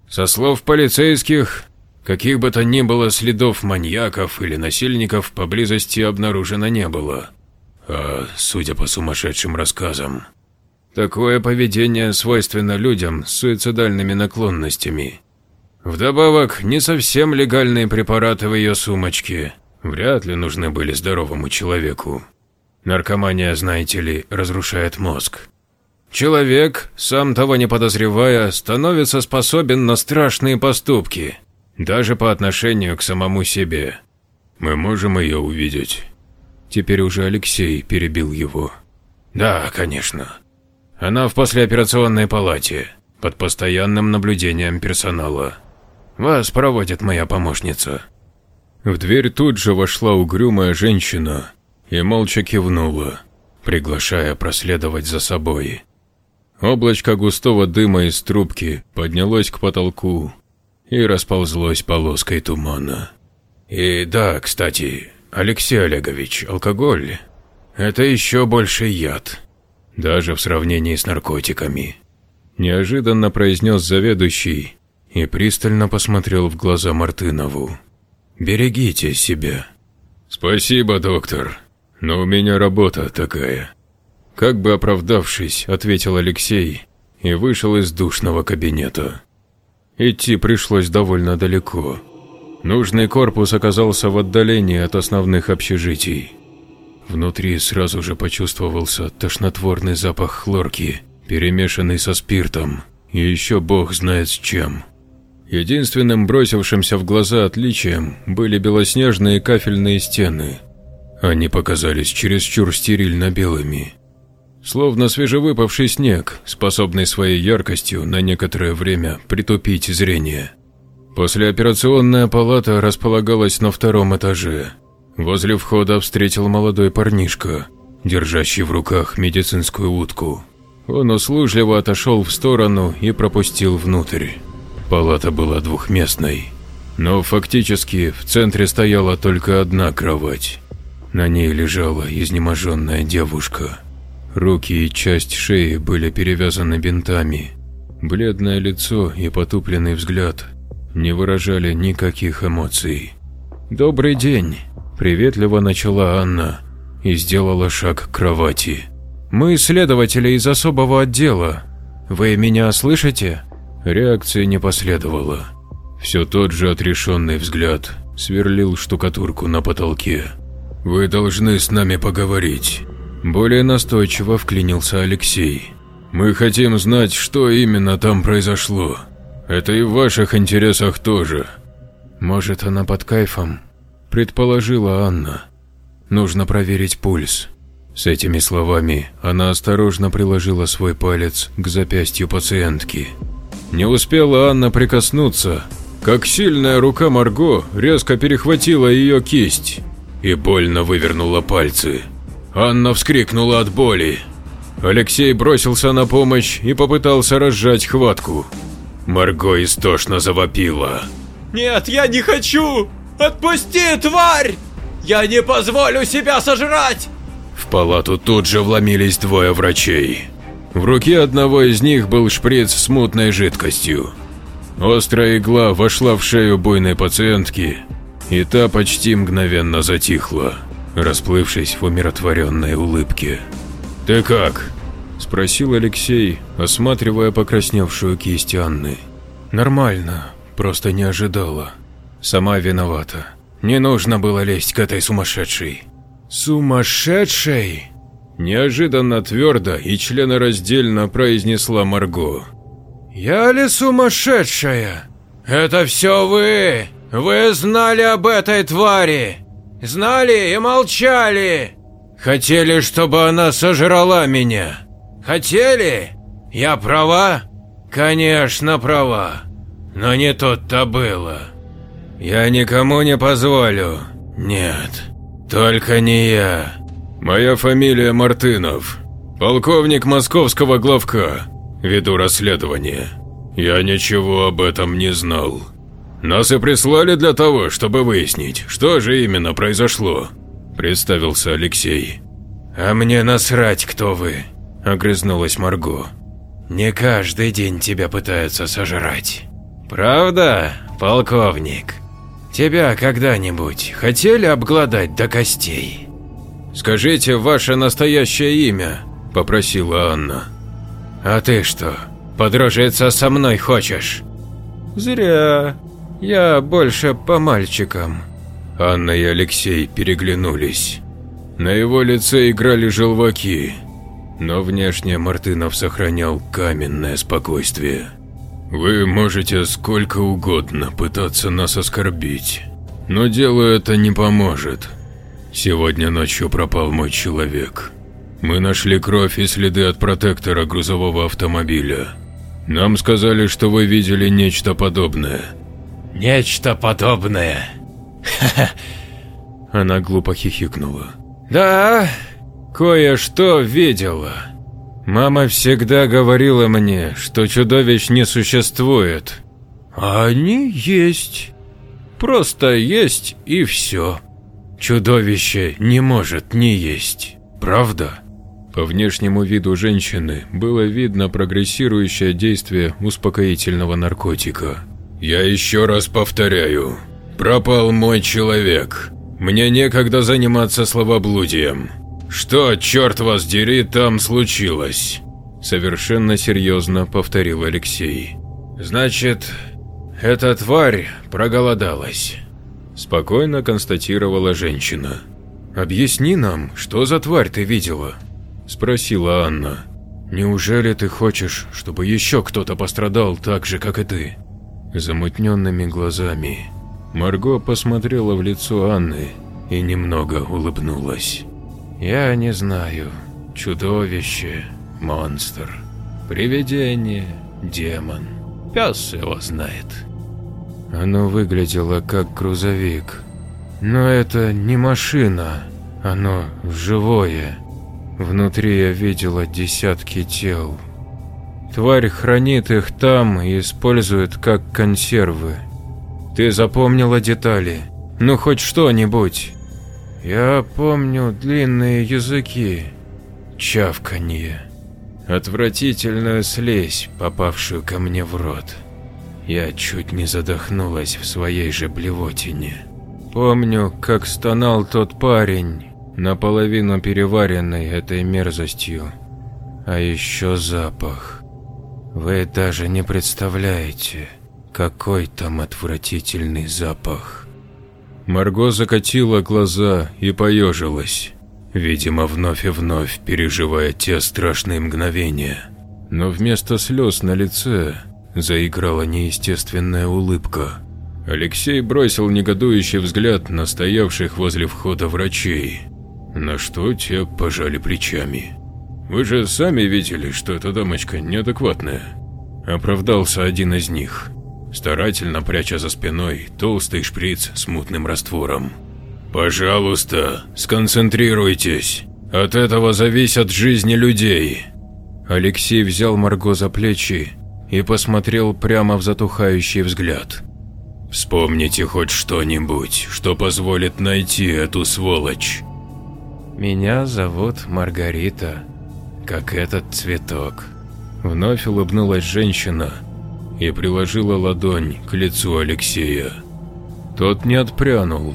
Со слов полицейских, каких бы то ни было следов маньяков или насильников поблизости обнаружено не было. А судя по сумасшедшим рассказам, такое поведение свойственно людям с суицидальными наклонностями. Вдобавок, не совсем легальные препараты в ее сумочке вряд ли нужны были здоровому человеку. Наркомания, знаете ли, разрушает мозг. Человек, сам того не подозревая, становится способен на страшные поступки, даже по отношению к самому себе. Мы можем ее увидеть. Теперь уже Алексей перебил его. Да, конечно. Она в послеоперационной палате, под постоянным наблюдением персонала. Вас проводит моя помощница. В дверь тут же вошла угрюмая женщина и молча кивнула, приглашая проследовать за собой. Облачко густого дыма из трубки поднялось к потолку и расползлось полоской тумана. И да, кстати, Алексей Олегович, алкоголь – это еще больший яд, даже в сравнении с наркотиками. Неожиданно произнес заведующий и пристально посмотрел в глаза Мартынову. «Берегите себя». «Спасибо, доктор, но у меня работа такая», как бы оправдавшись, ответил Алексей и вышел из душного кабинета. Идти пришлось довольно далеко. Нужный корпус оказался в отдалении от основных общежитий. Внутри сразу же почувствовался тошнотворный запах хлорки, перемешанный со спиртом, и еще бог знает с чем. Единственным бросившимся в глаза отличием были белоснежные кафельные стены. Они показались чересчур стерильно белыми. Словно свежевыпавший снег, способный своей яркостью на некоторое время притупить зрение. Послеоперационная палата располагалась на втором этаже. Возле входа встретил молодой парнишка, держащий в руках медицинскую утку. Он услужливо отошел в сторону и пропустил внутрь. Палата была двухместной, но фактически в центре стояла только одна кровать. На ней лежала изнеможенная девушка. Руки и часть шеи были перевязаны бинтами. Бледное лицо и потупленный взгляд не выражали никаких эмоций. «Добрый день», – приветливо начала Анна и сделала шаг к кровати. «Мы следователи из особого отдела. Вы меня слышите?» Реакции не последовало. Все тот же отрешенный взгляд сверлил штукатурку на потолке. «Вы должны с нами поговорить». Более настойчиво вклинился Алексей. «Мы хотим знать, что именно там произошло. Это и в ваших интересах тоже». «Может, она под кайфом?» – предположила Анна. «Нужно проверить пульс». С этими словами она осторожно приложила свой палец к запястью пациентки. Не успела Анна прикоснуться, как сильная рука Марго резко перехватила ее кисть и больно вывернула пальцы. Анна вскрикнула от боли. Алексей бросился на помощь и попытался разжать хватку. Марго истошно завопила. «Нет, я не хочу! Отпусти, тварь! Я не позволю себя сожрать!» В палату тут же вломились двое врачей. В руке одного из них был шприц с мутной жидкостью. Острая игла вошла в шею буйной пациентки, и та почти мгновенно затихла, расплывшись в умиротворенной улыбке. «Ты как?» – спросил Алексей, осматривая покрасневшую кисть Анны. «Нормально, просто не ожидала. Сама виновата. Не нужно было лезть к этой сумасшедшей». «Сумасшедшей?» Неожиданно твердо и членораздельно произнесла Марго. «Я ли сумасшедшая? Это все вы! Вы знали об этой твари! Знали и молчали! Хотели, чтобы она сожрала меня! Хотели? Я права? Конечно, права. Но не тут-то было. Я никому не позволю. Нет, только не я. Моя фамилия Мартынов. Полковник московского главка. Веду расследование. Я ничего об этом не знал. Нас и прислали для того, чтобы выяснить, что же именно произошло. Представился Алексей. А мне насрать, кто вы, огрызнулась Марго. Не каждый день тебя пытаются сожрать. Правда, полковник? Тебя когда-нибудь хотели обглодать до костей? «Скажите ваше настоящее имя», – попросила Анна. «А ты что, подружиться со мной хочешь?» «Зря. Я больше по мальчикам». Анна и Алексей переглянулись. На его лице играли желваки, но внешне Мартынов сохранял каменное спокойствие. «Вы можете сколько угодно пытаться нас оскорбить, но делу это не поможет», Сегодня ночью пропал мой человек. Мы нашли кровь и следы от протектора грузового автомобиля. Нам сказали, что вы видели нечто подобное. Нечто подобное? Она глупо хихикнула. Да, кое-что видела. Мама всегда говорила мне, что чудовищ не существует. А они есть. Просто есть и все. Чудовище не может не есть, правда? По внешнему виду женщины было видно прогрессирующее действие успокоительного наркотика. «Я еще раз повторяю, пропал мой человек. Мне некогда заниматься словоблудием. Что, черт вас дери, там случилось?» Совершенно серьезно повторил Алексей. «Значит, эта тварь проголодалась». Спокойно констатировала женщина. «Объясни нам, что за тварь ты видела?» Спросила Анна. «Неужели ты хочешь, чтобы еще кто-то пострадал так же, как и ты?» замутненными глазами. Марго посмотрела в лицо Анны и немного улыбнулась. «Я не знаю, чудовище, монстр, привидение, демон, пес его знает». Оно выглядело как грузовик, но это не машина, оно живое. Внутри я видела десятки тел. Тварь хранит их там и использует как консервы. Ты запомнила детали? Ну хоть что-нибудь. Я помню длинные языки, чавканье, отвратительную слизь, попавшую ко мне в рот. Я чуть не задохнулась в своей же блевотине. Помню, как стонал тот парень, наполовину переваренный этой мерзостью. А еще запах. Вы даже не представляете, какой там отвратительный запах. Марго закатила глаза и поежилась, видимо, вновь и вновь переживая те страшные мгновения. Но вместо слез на лице заиграла неестественная улыбка. Алексей бросил негодующий взгляд на стоявших возле входа врачей, на что те пожали плечами. «Вы же сами видели, что эта дамочка неадекватная», – оправдался один из них, старательно пряча за спиной толстый шприц с мутным раствором. «Пожалуйста, сконцентрируйтесь. От этого зависят жизни людей». Алексей взял Марго за плечи и посмотрел прямо в затухающий взгляд. Вспомните хоть что-нибудь, что позволит найти эту сволочь. Меня зовут Маргарита, как этот цветок. Вновь улыбнулась женщина и приложила ладонь к лицу Алексея. Тот не отпрянул,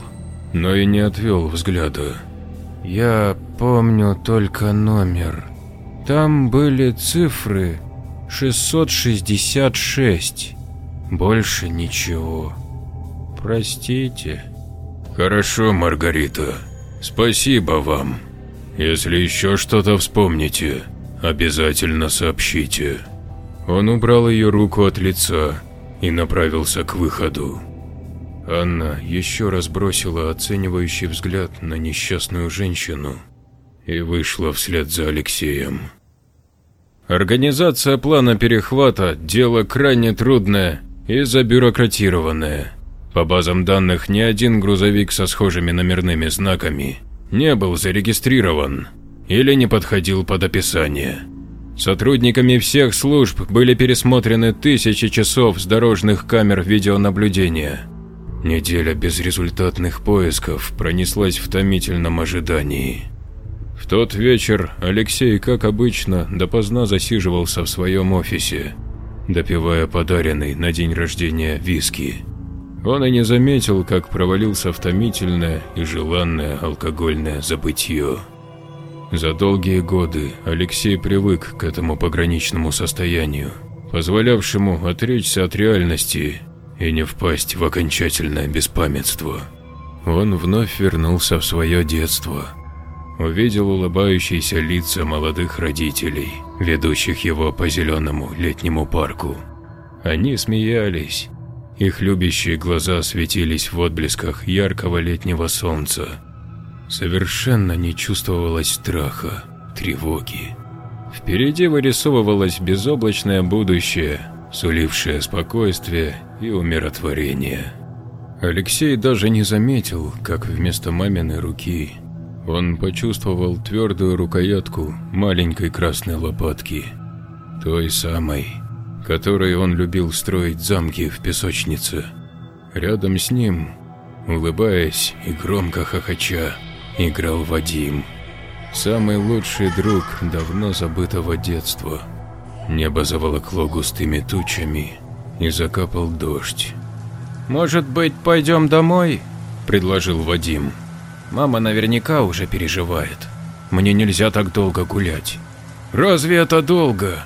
но и не отвел взгляда. Я помню только номер. Там были цифры 666. Больше ничего. Простите. Хорошо, Маргарита. Спасибо вам. Если еще что-то вспомните, обязательно сообщите. Он убрал ее руку от лица и направился к выходу. Анна еще раз бросила оценивающий взгляд на несчастную женщину и вышла вслед за Алексеем. Организация плана перехвата – дело крайне трудное и забюрократированное. По базам данных ни один грузовик со схожими номерными знаками не был зарегистрирован или не подходил под описание. Сотрудниками всех служб были пересмотрены тысячи часов с дорожных камер видеонаблюдения. Неделя безрезультатных поисков пронеслась в томительном ожидании. В тот вечер Алексей, как обычно, допоздна засиживался в своем офисе, допивая подаренный на день рождения виски. Он и не заметил, как провалился в томительное и желанное алкогольное забытье. За долгие годы Алексей привык к этому пограничному состоянию, позволявшему отречься от реальности и не впасть в окончательное беспамятство. Он вновь вернулся в свое детство. Увидел улыбающиеся лица молодых родителей, ведущих его по зеленому летнему парку. Они смеялись, их любящие глаза светились в отблесках яркого летнего солнца. Совершенно не чувствовалось страха, тревоги. Впереди вырисовывалось безоблачное будущее, сулившее спокойствие и умиротворение. Алексей даже не заметил, как вместо маминой руки он почувствовал твердую рукоятку маленькой красной лопатки, той самой, которой он любил строить замки в песочнице. Рядом с ним, улыбаясь и громко хохоча, играл Вадим. Самый лучший друг давно забытого детства. Небо заволокло густыми тучами и закапал дождь. «Может быть, пойдем домой?» – предложил Вадим. «Мама наверняка уже переживает. Мне нельзя так долго гулять». «Разве это долго?»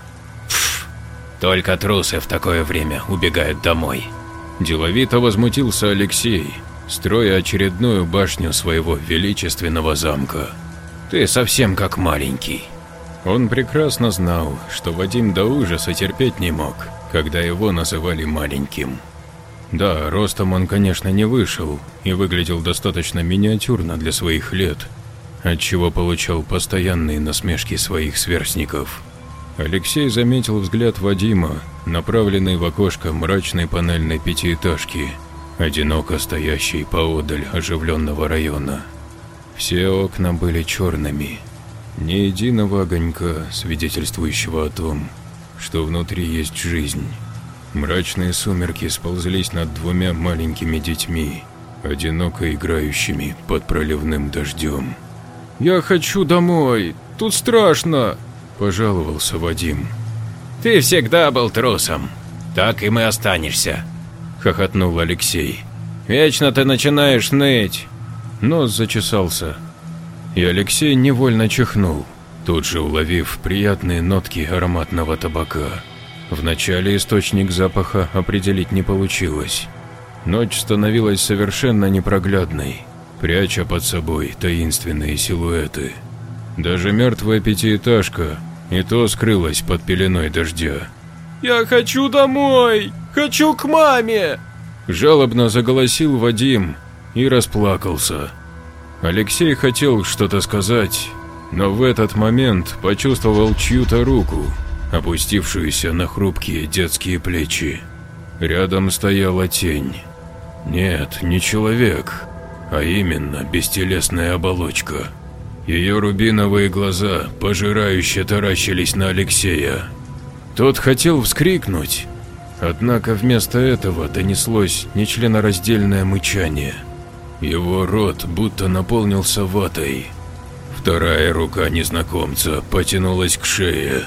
Только трусы в такое время убегают домой. Деловито возмутился Алексей, строя очередную башню своего величественного замка. Ты совсем как маленький. Он прекрасно знал, что Вадим до ужаса терпеть не мог, когда его называли маленьким. Да, ростом он, конечно, не вышел и выглядел достаточно миниатюрно для своих лет, отчего получал постоянные насмешки своих сверстников. Алексей заметил взгляд Вадима, направленный в окошко мрачной панельной пятиэтажки, одиноко стоящей поодаль оживленного района. Все окна были черными, ни единого огонька, свидетельствующего о том, что внутри есть жизнь. Мрачные сумерки сползлись над двумя маленькими детьми, одиноко играющими под проливным дождем. «Я хочу домой, тут страшно!» – пожаловался Вадим. «Ты всегда был трусом, так и мы останешься», – хохотнул Алексей. «Вечно ты начинаешь ныть!» Нос зачесался, и Алексей невольно чихнул, тут же уловив приятные нотки ароматного табака. Вначале источник запаха определить не получилось. Ночь становилась совершенно непроглядной, пряча под собой таинственные силуэты. Даже мертвая пятиэтажка и то скрылась под пеленой дождя. «Я хочу домой! Хочу к маме!» Жалобно заголосил Вадим и расплакался. Алексей хотел что-то сказать, но в этот момент почувствовал чью-то руку, опустившуюся на хрупкие детские плечи. Рядом стояла тень. Нет, не человек, а именно бестелесная оболочка. Ее рубиновые глаза пожирающе таращились на Алексея. Тот хотел вскрикнуть, однако вместо этого донеслось нечленораздельное мычание. Его рот будто наполнился ватой. Вторая рука незнакомца потянулась к шее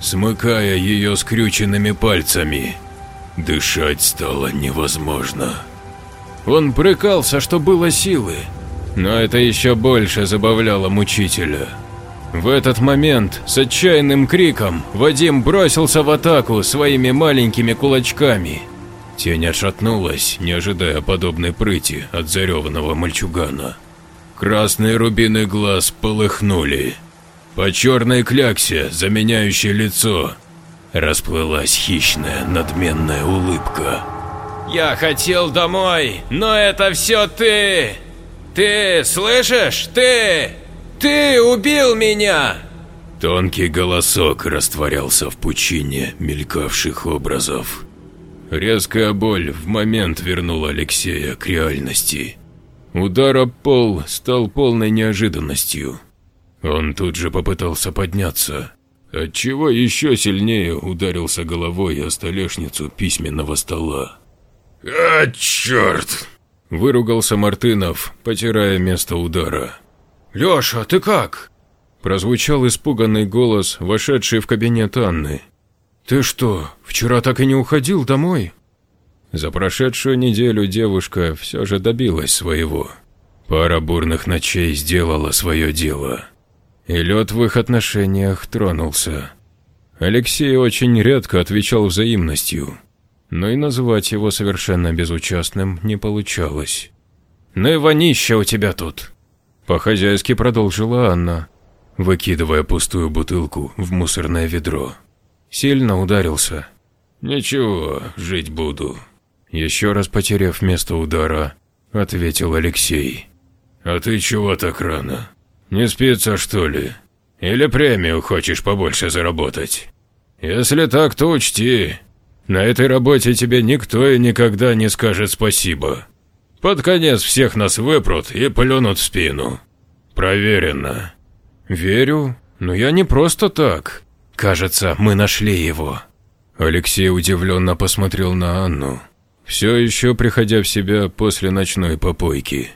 смыкая ее скрюченными пальцами. Дышать стало невозможно. Он брыкался, что было силы, но это еще больше забавляло мучителя. В этот момент с отчаянным криком Вадим бросился в атаку своими маленькими кулачками. Тень отшатнулась, не ожидая подобной прыти от зареванного мальчугана. Красные рубины глаз полыхнули, по черной кляксе, заменяющей лицо, расплылась хищная надменная улыбка. «Я хотел домой, но это все ты! Ты слышишь? Ты! Ты убил меня!» Тонкий голосок растворялся в пучине мелькавших образов. Резкая боль в момент вернула Алексея к реальности. Удар об пол стал полной неожиданностью. Он тут же попытался подняться, отчего еще сильнее ударился головой о столешницу письменного стола. «А, черт!» – выругался Мартынов, потирая место удара. «Леша, ты как?» – прозвучал испуганный голос, вошедший в кабинет Анны. «Ты что, вчера так и не уходил домой?» За прошедшую неделю девушка все же добилась своего. Пара бурных ночей сделала свое дело и лед в их отношениях тронулся. Алексей очень редко отвечал взаимностью, но и назвать его совершенно безучастным не получалось. «Ну и вонища у тебя тут!» По-хозяйски продолжила Анна, выкидывая пустую бутылку в мусорное ведро. Сильно ударился. «Ничего, жить буду». Еще раз потеряв место удара, ответил Алексей. «А ты чего так рано?» Не спится, что ли? Или премию хочешь побольше заработать? Если так, то учти, на этой работе тебе никто и никогда не скажет спасибо. Под конец всех нас выпрут и плюнут в спину. Проверено. Верю, но я не просто так. Кажется, мы нашли его. Алексей удивленно посмотрел на Анну, все еще приходя в себя после ночной попойки.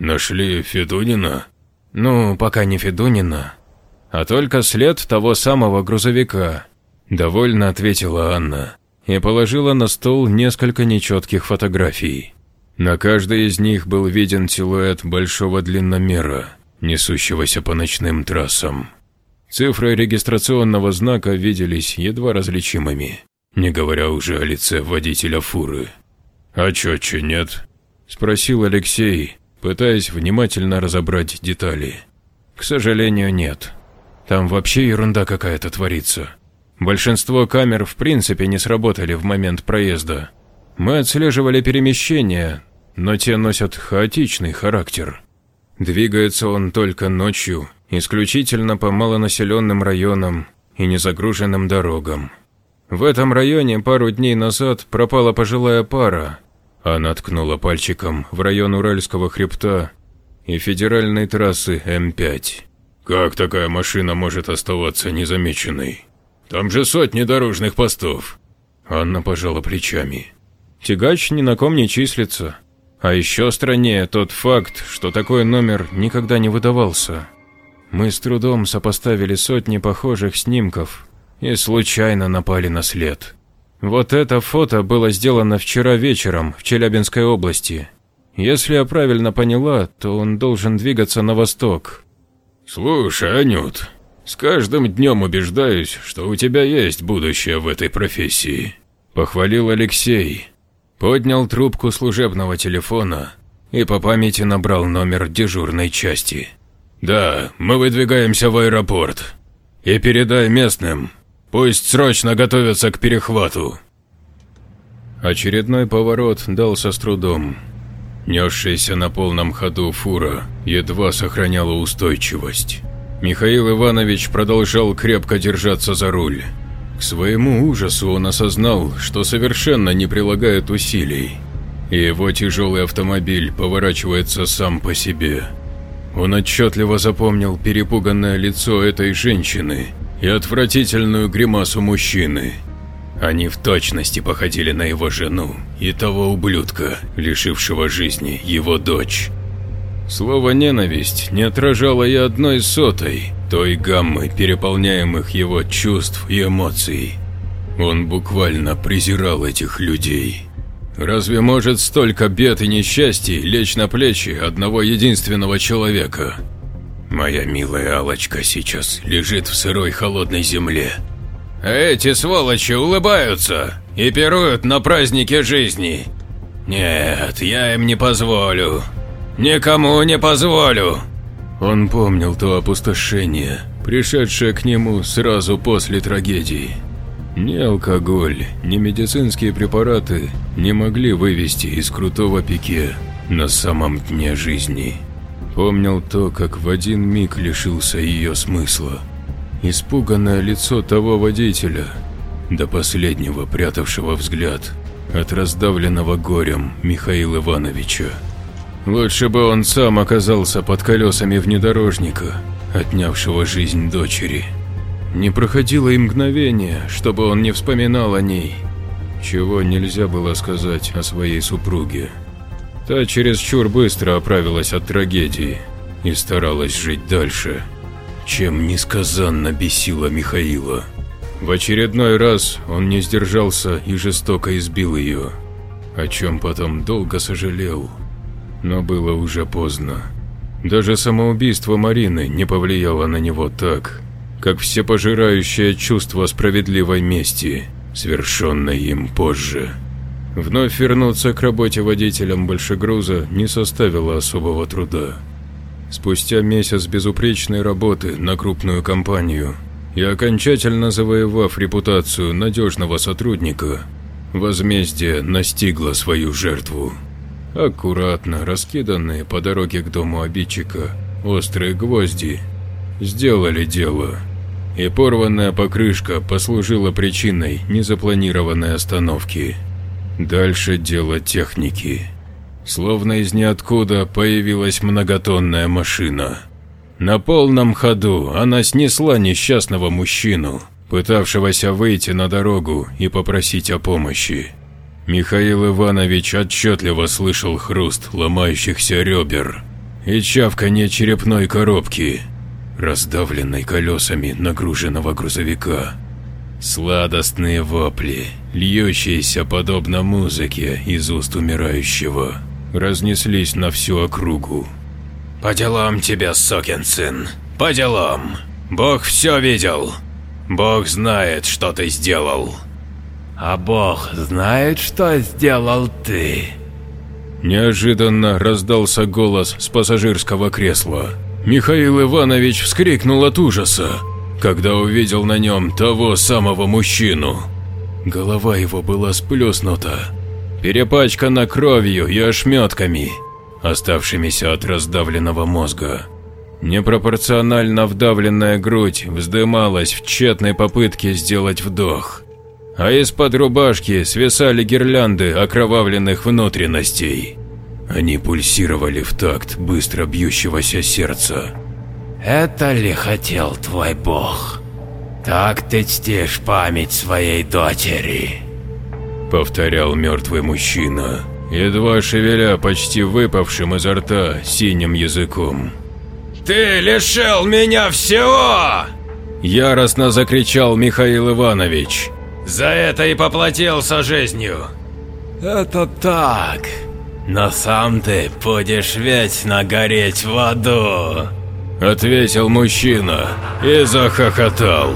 Нашли Федунина? Ну, пока не Федунина, а только след того самого грузовика, довольно ответила Анна и положила на стол несколько нечетких фотографий. На каждой из них был виден силуэт большого длинномера, несущегося по ночным трассам. Цифры регистрационного знака виделись едва различимыми, не говоря уже о лице водителя фуры. «А четче нет?» – спросил Алексей, пытаясь внимательно разобрать детали. К сожалению, нет. Там вообще ерунда какая-то творится. Большинство камер в принципе не сработали в момент проезда. Мы отслеживали перемещения, но те носят хаотичный характер. Двигается он только ночью, исключительно по малонаселенным районам и незагруженным дорогам. В этом районе пару дней назад пропала пожилая пара. Она ткнула пальчиком в район Уральского хребта и федеральной трассы М5. Как такая машина может оставаться незамеченной? Там же сотни дорожных постов. Анна пожала плечами. Тягач ни на ком не числится. А еще страннее тот факт, что такой номер никогда не выдавался. Мы с трудом сопоставили сотни похожих снимков и случайно напали на след. Вот это фото было сделано вчера вечером в Челябинской области. Если я правильно поняла, то он должен двигаться на восток. Слушай, Анют, с каждым днем убеждаюсь, что у тебя есть будущее в этой профессии. Похвалил Алексей. Поднял трубку служебного телефона и по памяти набрал номер дежурной части. «Да, мы выдвигаемся в аэропорт. И передай местным, пусть срочно готовятся к перехвату». Очередной поворот дался с трудом. Несшаяся на полном ходу фура едва сохраняла устойчивость. Михаил Иванович продолжал крепко держаться за руль. К своему ужасу он осознал, что совершенно не прилагает усилий, и его тяжелый автомобиль поворачивается сам по себе. Он отчетливо запомнил перепуганное лицо этой женщины и отвратительную гримасу мужчины. Они в точности походили на его жену и того ублюдка, лишившего жизни его дочь. Слово «ненависть» не отражало и одной сотой той гаммы переполняемых его чувств и эмоций. Он буквально презирал этих людей. Разве может столько бед и несчастий лечь на плечи одного единственного человека? Моя милая алочка сейчас лежит в сырой холодной земле. эти сволочи улыбаются и пируют на празднике жизни. Нет, я им не позволю. Никому не позволю. Он помнил то опустошение, пришедшее к нему сразу после трагедии. Ни алкоголь, ни медицинские препараты не могли вывести из крутого пике на самом дне жизни. Помнил то, как в один миг лишился ее смысла. Испуганное лицо того водителя, до последнего прятавшего взгляд от раздавленного горем Михаила Ивановича. Лучше бы он сам оказался под колесами внедорожника, отнявшего жизнь дочери. Не проходило и мгновение, чтобы он не вспоминал о ней, чего нельзя было сказать о своей супруге. Та чересчур быстро оправилась от трагедии и старалась жить дальше, чем несказанно бесила Михаила. В очередной раз он не сдержался и жестоко избил ее, о чем потом долго сожалел но было уже поздно. Даже самоубийство Марины не повлияло на него так, как всепожирающее чувство справедливой мести, свершенной им позже. Вновь вернуться к работе водителем большегруза не составило особого труда. Спустя месяц безупречной работы на крупную компанию и окончательно завоевав репутацию надежного сотрудника, возмездие настигло свою жертву. Аккуратно раскиданные по дороге к дому обидчика острые гвозди сделали дело, и порванная покрышка послужила причиной незапланированной остановки. Дальше дело техники. Словно из ниоткуда появилась многотонная машина. На полном ходу она снесла несчастного мужчину, пытавшегося выйти на дорогу и попросить о помощи. Михаил Иванович отчетливо слышал хруст ломающихся ребер и чавканье черепной коробки, раздавленной колесами нагруженного грузовика. Сладостные вопли, льющиеся подобно музыке из уст умирающего, разнеслись на всю округу. «По делам тебя, сокин сын, по делам! Бог все видел! Бог знает, что ты сделал!» А Бог знает, что сделал ты?» Неожиданно раздался голос с пассажирского кресла. Михаил Иванович вскрикнул от ужаса, когда увидел на нем того самого мужчину. Голова его была сплеснута, перепачкана кровью и ошметками, оставшимися от раздавленного мозга. Непропорционально вдавленная грудь вздымалась в тщетной попытке сделать вдох, а из-под рубашки свисали гирлянды окровавленных внутренностей. Они пульсировали в такт быстро бьющегося сердца. «Это ли хотел твой бог? Так ты чтишь память своей дочери?» Повторял мертвый мужчина, едва шевеля почти выпавшим изо рта синим языком. «Ты лишил меня всего!» Яростно закричал Михаил Иванович. «За это и поплатился жизнью!» «Это так, но сам ты будешь вечно гореть в аду!» Ответил мужчина и захохотал.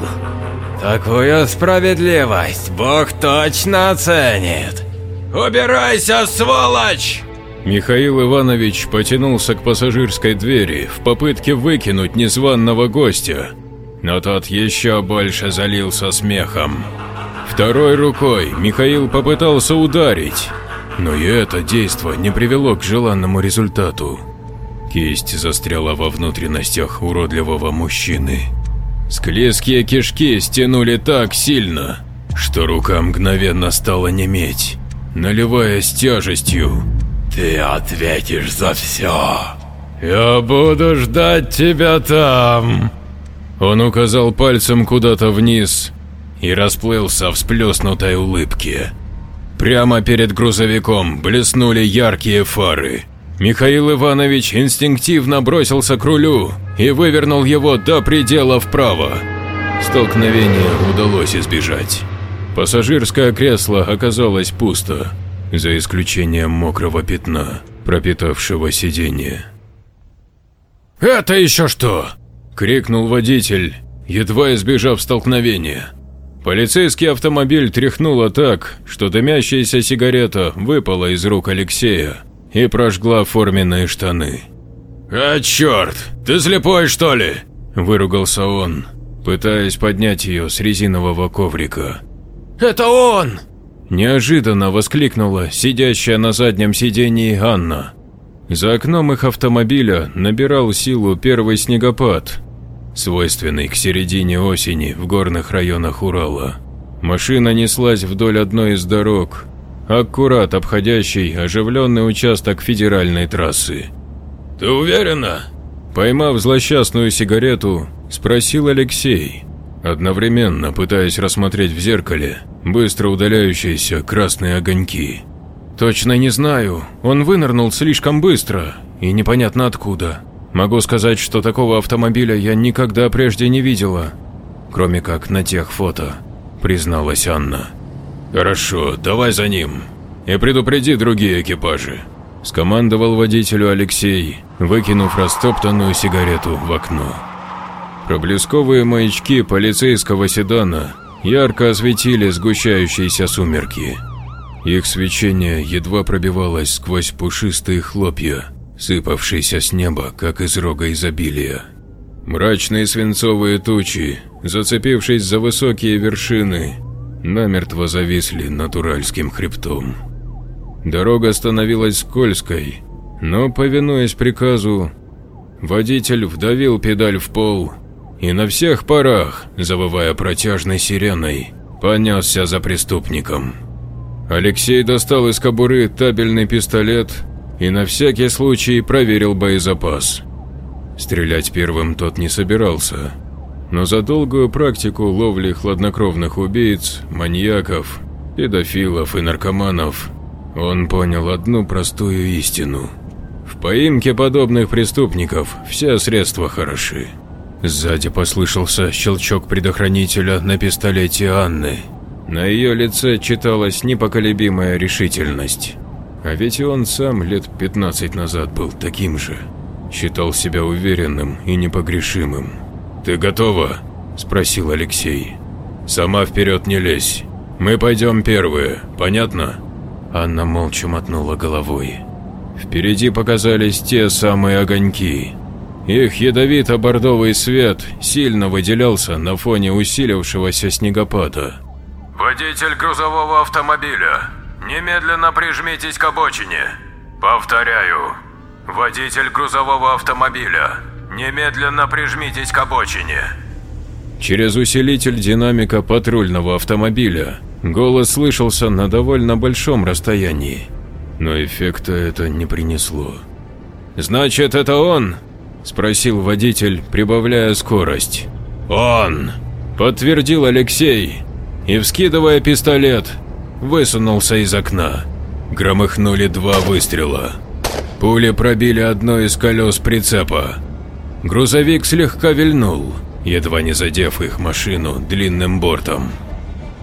«Такую справедливость Бог точно оценит! Убирайся, сволочь!» Михаил Иванович потянулся к пассажирской двери в попытке выкинуть незваного гостя, но тот еще больше залился смехом. Второй рукой Михаил попытался ударить, но и это действо не привело к желанному результату. Кисть застряла во внутренностях уродливого мужчины. Склизкие кишки стянули так сильно, что рука мгновенно стала неметь, наливаясь тяжестью. «Ты ответишь за все!» «Я буду ждать тебя там!» Он указал пальцем куда-то вниз и расплылся в сплеснутой улыбке. Прямо перед грузовиком блеснули яркие фары. Михаил Иванович инстинктивно бросился к рулю и вывернул его до предела вправо. Столкновение удалось избежать. Пассажирское кресло оказалось пусто, за исключением мокрого пятна, пропитавшего сиденье. «Это еще что?» – крикнул водитель, едва избежав столкновения. Полицейский автомобиль тряхнуло так, что дымящаяся сигарета выпала из рук Алексея и прожгла форменные штаны. «А черт, ты слепой что ли?» – выругался он, пытаясь поднять ее с резинового коврика. «Это он!» Неожиданно воскликнула сидящая на заднем сидении Анна. За окном их автомобиля набирал силу первый снегопад, свойственный к середине осени в горных районах Урала. Машина неслась вдоль одной из дорог, аккурат обходящий оживленный участок федеральной трассы. «Ты уверена?» Поймав злосчастную сигарету, спросил Алексей, одновременно пытаясь рассмотреть в зеркале быстро удаляющиеся красные огоньки. «Точно не знаю, он вынырнул слишком быстро и непонятно откуда. Могу сказать, что такого автомобиля я никогда прежде не видела, кроме как на тех фото», – призналась Анна. «Хорошо, давай за ним и предупреди другие экипажи», – скомандовал водителю Алексей, выкинув растоптанную сигарету в окно. Проблесковые маячки полицейского седана ярко осветили сгущающиеся сумерки. Их свечение едва пробивалось сквозь пушистые хлопья, сыпавшиеся с неба, как из рога изобилия. Мрачные свинцовые тучи, зацепившись за высокие вершины, намертво зависли над Уральским хребтом. Дорога становилась скользкой, но, повинуясь приказу, водитель вдавил педаль в пол и на всех парах, завывая протяжной сиреной, понесся за преступником. Алексей достал из кобуры табельный пистолет и на всякий случай проверил боезапас. Стрелять первым тот не собирался, но за долгую практику ловли хладнокровных убийц, маньяков, педофилов и наркоманов он понял одну простую истину. В поимке подобных преступников все средства хороши. Сзади послышался щелчок предохранителя на пистолете Анны. На ее лице читалась непоколебимая решительность. А ведь и он сам лет 15 назад был таким же. Считал себя уверенным и непогрешимым. «Ты готова?» – спросил Алексей. «Сама вперед не лезь. Мы пойдем первые, понятно?» Анна молча мотнула головой. Впереди показались те самые огоньки, их ядовито-бордовый свет сильно выделялся на фоне усилившегося снегопада. «Водитель грузового автомобиля, немедленно прижмитесь к обочине. Повторяю, водитель грузового автомобиля, немедленно прижмитесь к обочине. Через усилитель динамика патрульного автомобиля голос слышался на довольно большом расстоянии, но эффекта это не принесло. «Значит, это он?» – спросил водитель, прибавляя скорость. «Он!» – подтвердил Алексей и, вскидывая пистолет, высунулся из окна. Громыхнули два выстрела. Пули пробили одно из колес прицепа. Грузовик слегка вильнул, едва не задев их машину длинным бортом.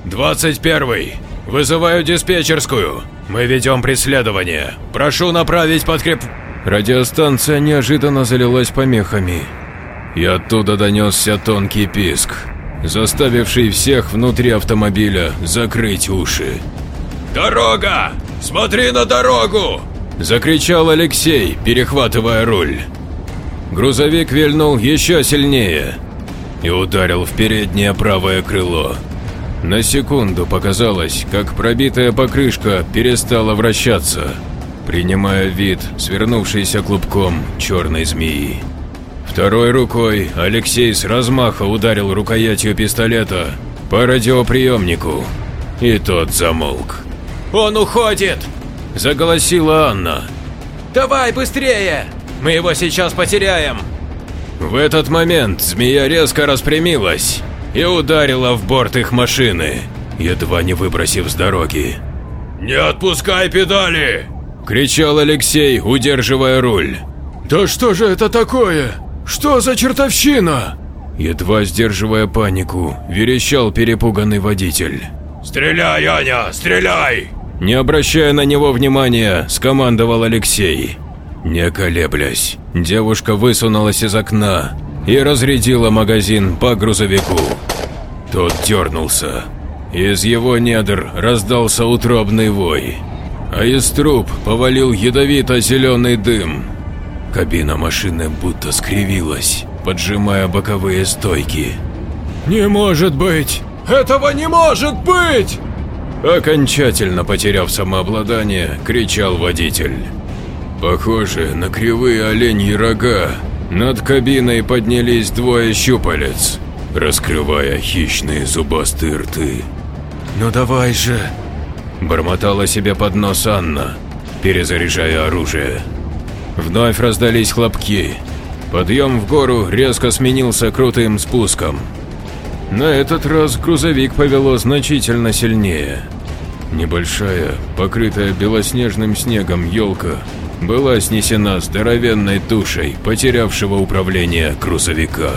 «21-й! Вызываю диспетчерскую! Мы ведем преследование! Прошу направить подкреп...» Радиостанция неожиданно залилась помехами, и оттуда донесся тонкий писк, заставивший всех внутри автомобиля закрыть уши. «Дорога! Смотри на дорогу!» – закричал Алексей, перехватывая руль. Грузовик вильнул еще сильнее и ударил в переднее правое крыло. На секунду показалось, как пробитая покрышка перестала вращаться, принимая вид свернувшейся клубком черной змеи. Второй рукой Алексей с размаха ударил рукоятью пистолета по радиоприемнику, и тот замолк. «Он уходит!» – заголосила Анна. «Давай быстрее! Мы его сейчас потеряем!» В этот момент змея резко распрямилась и ударила в борт их машины, едва не выбросив с дороги. «Не отпускай педали!» – кричал Алексей, удерживая руль. «Да что же это такое? Что за чертовщина?» Едва сдерживая панику, верещал перепуганный водитель. «Стреляй, Аня, стреляй!» Не обращая на него внимания, скомандовал Алексей. Не колеблясь, девушка высунулась из окна и разрядила магазин по грузовику. Тот дернулся. Из его недр раздался утробный вой, а из труб повалил ядовито-зеленый дым. Кабина машины будто скривилась, поджимая боковые стойки. «Не может быть! Этого не может быть!» Окончательно потеряв самообладание, кричал водитель. Похоже на кривые оленьи рога, над кабиной поднялись двое щупалец, раскрывая хищные зубастые рты. «Ну давай же!» – бормотала себе под нос Анна, перезаряжая оружие. Вновь раздались хлопки. Подъем в гору резко сменился крутым спуском. На этот раз грузовик повело значительно сильнее. Небольшая, покрытая белоснежным снегом елка была снесена здоровенной тушей потерявшего управление грузовика.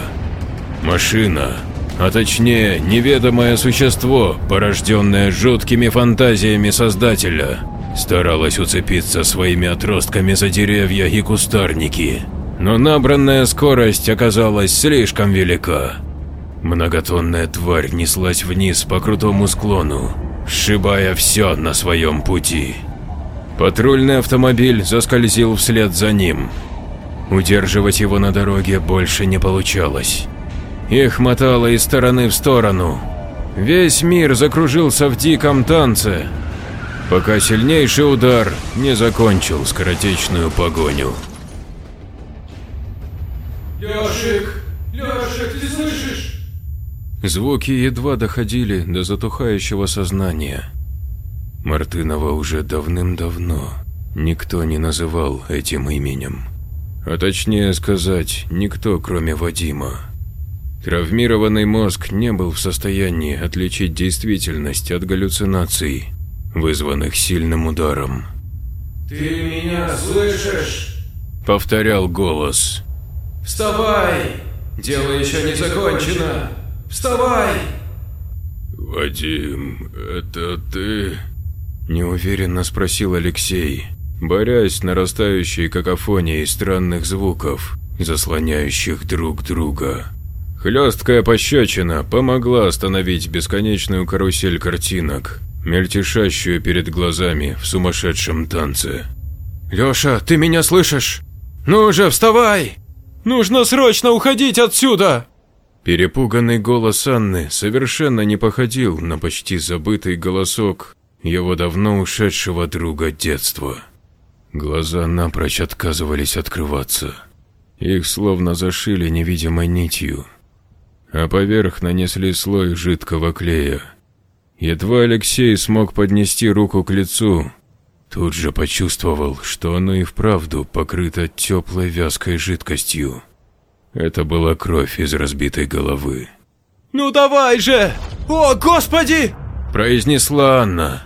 Машина, а точнее неведомое существо, порожденное жуткими фантазиями создателя, старалась уцепиться своими отростками за деревья и кустарники, но набранная скорость оказалась слишком велика. Многотонная тварь неслась вниз по крутому склону, сшибая все на своем пути. Патрульный автомобиль заскользил вслед за ним. Удерживать его на дороге больше не получалось. Их мотало из стороны в сторону. Весь мир закружился в диком танце, пока сильнейший удар не закончил скоротечную погоню. Лешик! Лешик, ты слышишь? Звуки едва доходили до затухающего сознания. Мартынова уже давным-давно никто не называл этим именем. А точнее сказать, никто, кроме Вадима. Травмированный мозг не был в состоянии отличить действительность от галлюцинаций, вызванных сильным ударом. «Ты меня слышишь?» – повторял голос. «Вставай! Дело еще не закончено! Вставай!» «Вадим, это ты?» Неуверенно спросил Алексей, борясь с нарастающей какофонией странных звуков, заслоняющих друг друга. Хлесткая пощечина помогла остановить бесконечную карусель картинок, мельтешащую перед глазами в сумасшедшем танце. «Леша, ты меня слышишь? Ну же, вставай! Нужно срочно уходить отсюда!» Перепуганный голос Анны совершенно не походил на почти забытый голосок его давно ушедшего друга детства. Глаза напрочь отказывались открываться. Их словно зашили невидимой нитью, а поверх нанесли слой жидкого клея. Едва Алексей смог поднести руку к лицу, тут же почувствовал, что оно и вправду покрыто теплой вязкой жидкостью. Это была кровь из разбитой головы. «Ну давай же! О, господи!» произнесла Анна.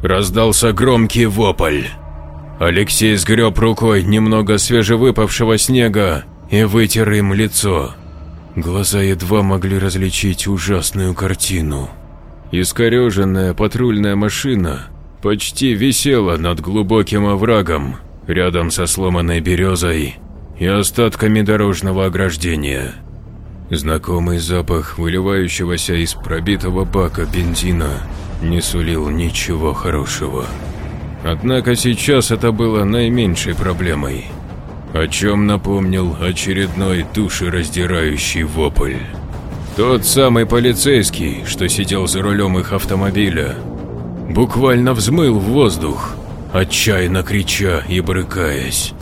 Раздался громкий вопль. Алексей сгреб рукой немного свежевыпавшего снега и вытер им лицо. Глаза едва могли различить ужасную картину. Искореженная патрульная машина почти висела над глубоким оврагом, рядом со сломанной березой и остатками дорожного ограждения. Знакомый запах выливающегося из пробитого бака бензина не сулил ничего хорошего. Однако сейчас это было наименьшей проблемой, о чем напомнил очередной душераздирающий вопль. Тот самый полицейский, что сидел за рулем их автомобиля, буквально взмыл в воздух, отчаянно крича и брыкаясь.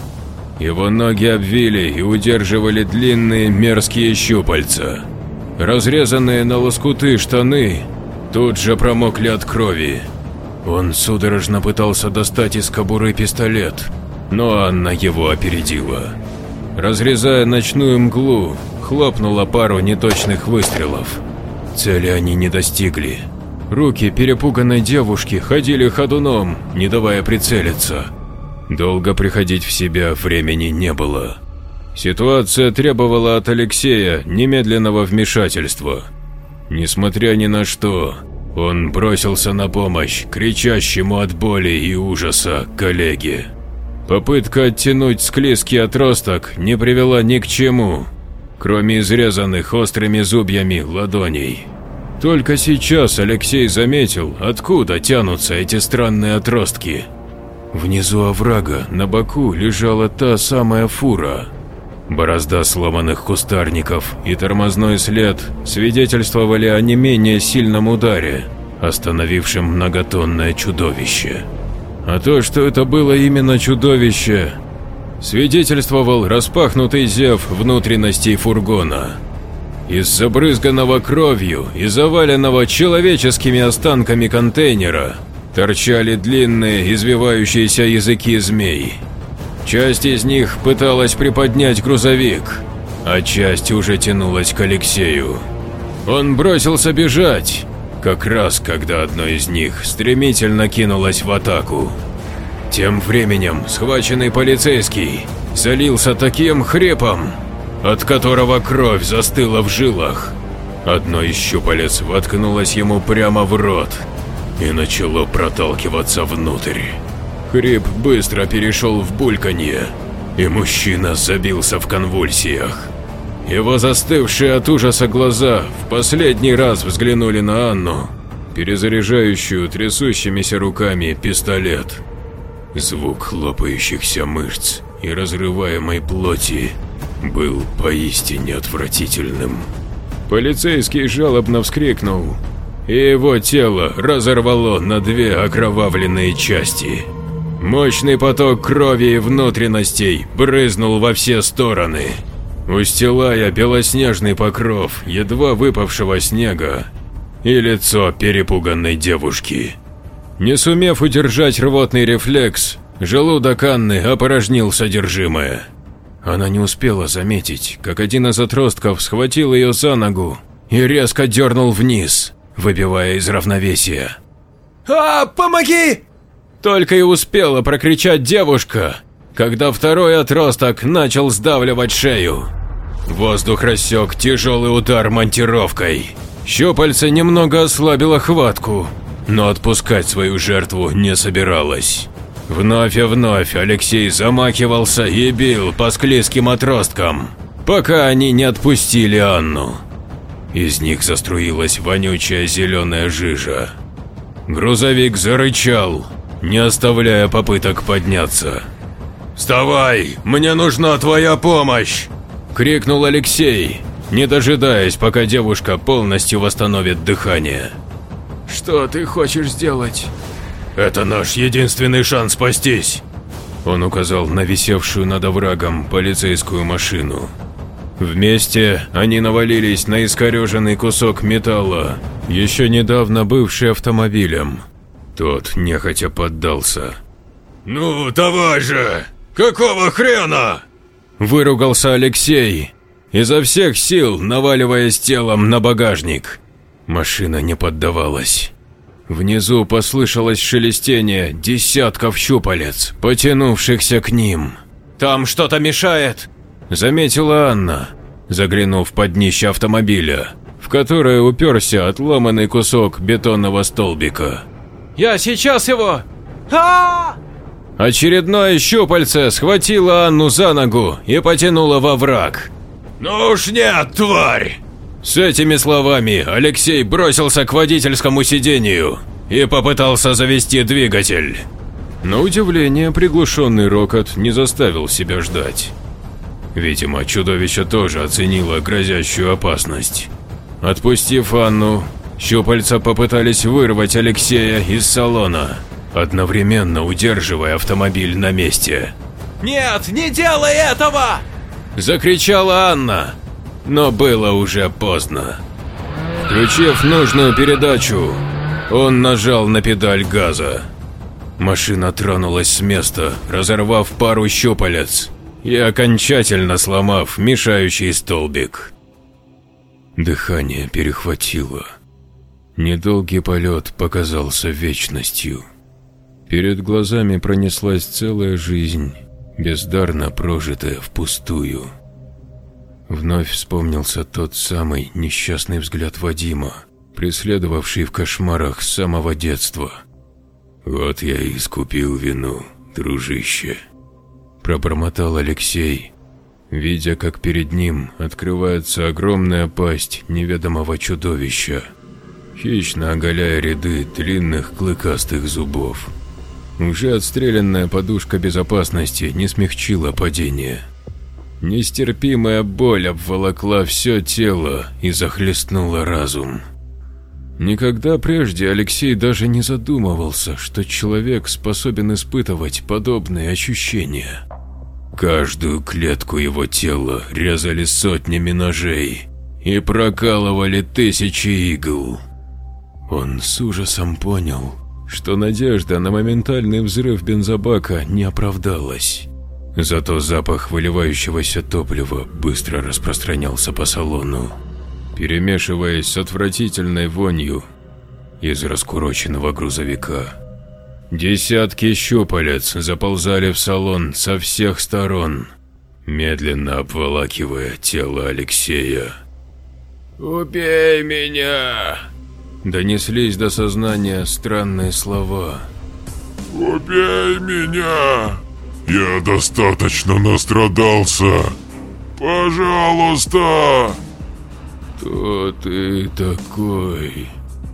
Его ноги обвили и удерживали длинные мерзкие щупальца. Разрезанные на лоскуты штаны тут же промокли от крови. Он судорожно пытался достать из кобуры пистолет, но Анна его опередила. Разрезая ночную мглу, хлопнула пару неточных выстрелов. Цели они не достигли. Руки перепуганной девушки ходили ходуном, не давая прицелиться. Долго приходить в себя времени не было. Ситуация требовала от Алексея немедленного вмешательства. Несмотря ни на что, он бросился на помощь кричащему от боли и ужаса коллеге. Попытка оттянуть склизкий отросток не привела ни к чему, кроме изрезанных острыми зубьями ладоней. Только сейчас Алексей заметил, откуда тянутся эти странные отростки. Внизу оврага на боку лежала та самая фура. Борозда сломанных кустарников и тормозной след свидетельствовали о не менее сильном ударе, остановившем многотонное чудовище. А то, что это было именно чудовище, свидетельствовал распахнутый зев внутренностей фургона. Из забрызганного кровью и заваленного человеческими останками контейнера торчали длинные извивающиеся языки змей. Часть из них пыталась приподнять грузовик, а часть уже тянулась к Алексею. Он бросился бежать, как раз когда одно из них стремительно кинулось в атаку. Тем временем схваченный полицейский залился таким хрипом, от которого кровь застыла в жилах. Одно из щупалец воткнулось ему прямо в рот и начало проталкиваться внутрь. Хрип быстро перешел в бульканье, и мужчина забился в конвульсиях. Его застывшие от ужаса глаза в последний раз взглянули на Анну, перезаряжающую трясущимися руками пистолет. Звук хлопающихся мышц и разрываемой плоти был поистине отвратительным. Полицейский жалобно вскрикнул, и его тело разорвало на две окровавленные части. Мощный поток крови и внутренностей брызнул во все стороны, устилая белоснежный покров едва выпавшего снега и лицо перепуганной девушки. Не сумев удержать рвотный рефлекс, желудок Анны опорожнил содержимое. Она не успела заметить, как один из отростков схватил ее за ногу и резко дернул вниз, выбивая из равновесия. «А, помоги!» Только и успела прокричать девушка, когда второй отросток начал сдавливать шею. Воздух рассек тяжелый удар монтировкой. Щупальце немного ослабило хватку, но отпускать свою жертву не собиралась. Вновь и вновь Алексей замахивался и бил по склизким отросткам, пока они не отпустили Анну. Из них заструилась вонючая зеленая жижа. Грузовик зарычал, не оставляя попыток подняться. «Вставай! Мне нужна твоя помощь!» – крикнул Алексей, не дожидаясь, пока девушка полностью восстановит дыхание. «Что ты хочешь сделать?» Это наш единственный шанс спастись!» Он указал на висевшую над оврагом полицейскую машину. Вместе они навалились на искореженный кусок металла, еще недавно бывший автомобилем. Тот нехотя поддался. «Ну, давай же! Какого хрена?» Выругался Алексей, изо всех сил наваливаясь телом на багажник. Машина не поддавалась. Внизу послышалось шелестение десятков щупалец, потянувшихся к ним. «Там что-то мешает!» – заметила Анна, заглянув под днище автомобиля, в которое уперся отломанный кусок бетонного столбика. «Я сейчас его! а, Очередное щупальце схватило Анну за ногу и потянуло во враг. «Ну уж нет, тварь!» С этими словами Алексей бросился к водительскому сидению и попытался завести двигатель. На удивление приглушенный рокот не заставил себя ждать. Видимо, чудовище тоже оценило грозящую опасность. Отпустив Анну, щупальца попытались вырвать Алексея из салона, одновременно удерживая автомобиль на месте. Нет, не делай этого! Закричала Анна, но было уже поздно. Включив нужную передачу, он нажал на педаль газа. Машина тронулась с места, разорвав пару щупалец и окончательно сломав мешающий столбик. Дыхание перехватило. Недолгий полет показался вечностью. Перед глазами пронеслась целая жизнь, бездарно прожитая впустую. Вновь вспомнился тот самый несчастный взгляд Вадима, преследовавший в кошмарах с самого детства. «Вот я и искупил вину, дружище», – пробормотал Алексей, видя, как перед ним открывается огромная пасть неведомого чудовища, хищно оголяя ряды длинных клыкастых зубов. Уже отстрелянная подушка безопасности не смягчила падение. Нестерпимая боль обволокла все тело и захлестнула разум. Никогда прежде Алексей даже не задумывался, что человек способен испытывать подобные ощущения. Каждую клетку его тела резали сотнями ножей и прокалывали тысячи игл. Он с ужасом понял, что надежда на моментальный взрыв бензобака не оправдалась. Зато запах выливающегося топлива быстро распространялся по салону, перемешиваясь с отвратительной вонью из раскуроченного грузовика. Десятки щупалец заползали в салон со всех сторон, медленно обволакивая тело Алексея. «Убей меня!» Донеслись до сознания странные слова. «Убей меня!» Я достаточно настрадался. Пожалуйста. Кто ты такой?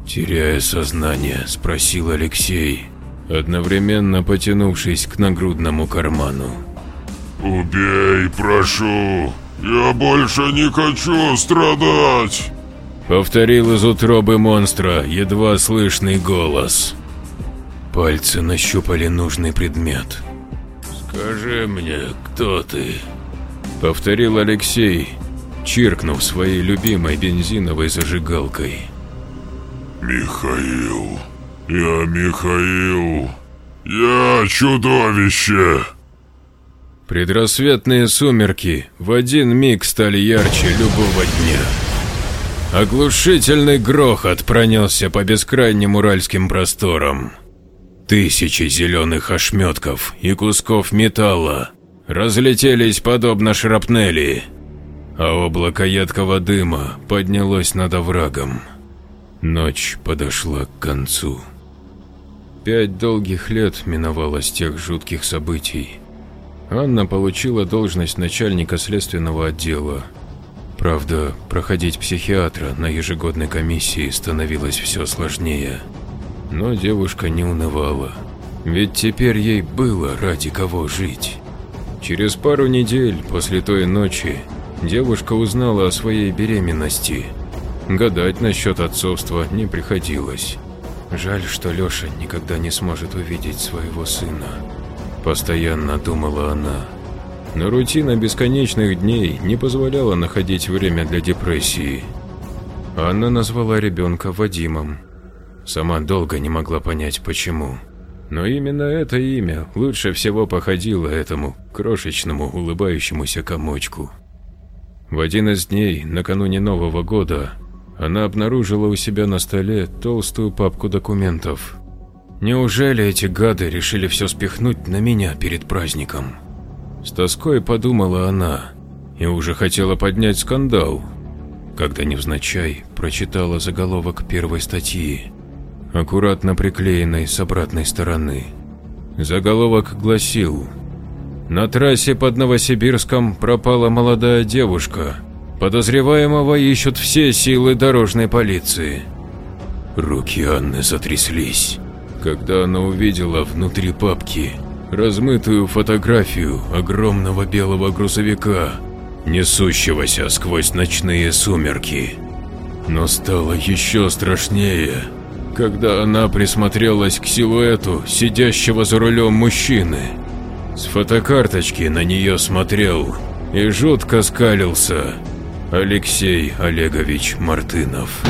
Теряя сознание, спросил Алексей, одновременно потянувшись к нагрудному карману. Убей, прошу. Я больше не хочу страдать. Повторил из утробы монстра едва слышный голос. Пальцы нащупали нужный предмет. «Скажи мне, кто ты?» – повторил Алексей, чиркнув своей любимой бензиновой зажигалкой. «Михаил, я Михаил, я чудовище!» Предрассветные сумерки в один миг стали ярче любого дня. Оглушительный грохот пронесся по бескрайним уральским просторам. Тысячи зеленых ошметков и кусков металла разлетелись подобно шрапнели, а облако едкого дыма поднялось над оврагом. Ночь подошла к концу. Пять долгих лет миновало с тех жутких событий. Анна получила должность начальника следственного отдела. Правда, проходить психиатра на ежегодной комиссии становилось все сложнее. Но девушка не унывала, ведь теперь ей было ради кого жить. Через пару недель после той ночи девушка узнала о своей беременности. Гадать насчет отцовства не приходилось. Жаль, что Лёша никогда не сможет увидеть своего сына. Постоянно думала она. Но рутина бесконечных дней не позволяла находить время для депрессии. Анна назвала ребенка Вадимом. Сама долго не могла понять, почему. Но именно это имя лучше всего походило этому крошечному улыбающемуся комочку. В один из дней, накануне Нового года, она обнаружила у себя на столе толстую папку документов. Неужели эти гады решили все спихнуть на меня перед праздником? С тоской подумала она и уже хотела поднять скандал, когда невзначай прочитала заголовок первой статьи, аккуратно приклеенной с обратной стороны. Заголовок гласил «На трассе под Новосибирском пропала молодая девушка. Подозреваемого ищут все силы дорожной полиции». Руки Анны затряслись, когда она увидела внутри папки размытую фотографию огромного белого грузовика, несущегося сквозь ночные сумерки. Но стало еще страшнее, когда она присмотрелась к силуэту сидящего за рулем мужчины. С фотокарточки на нее смотрел и жутко скалился Алексей Олегович Мартынов.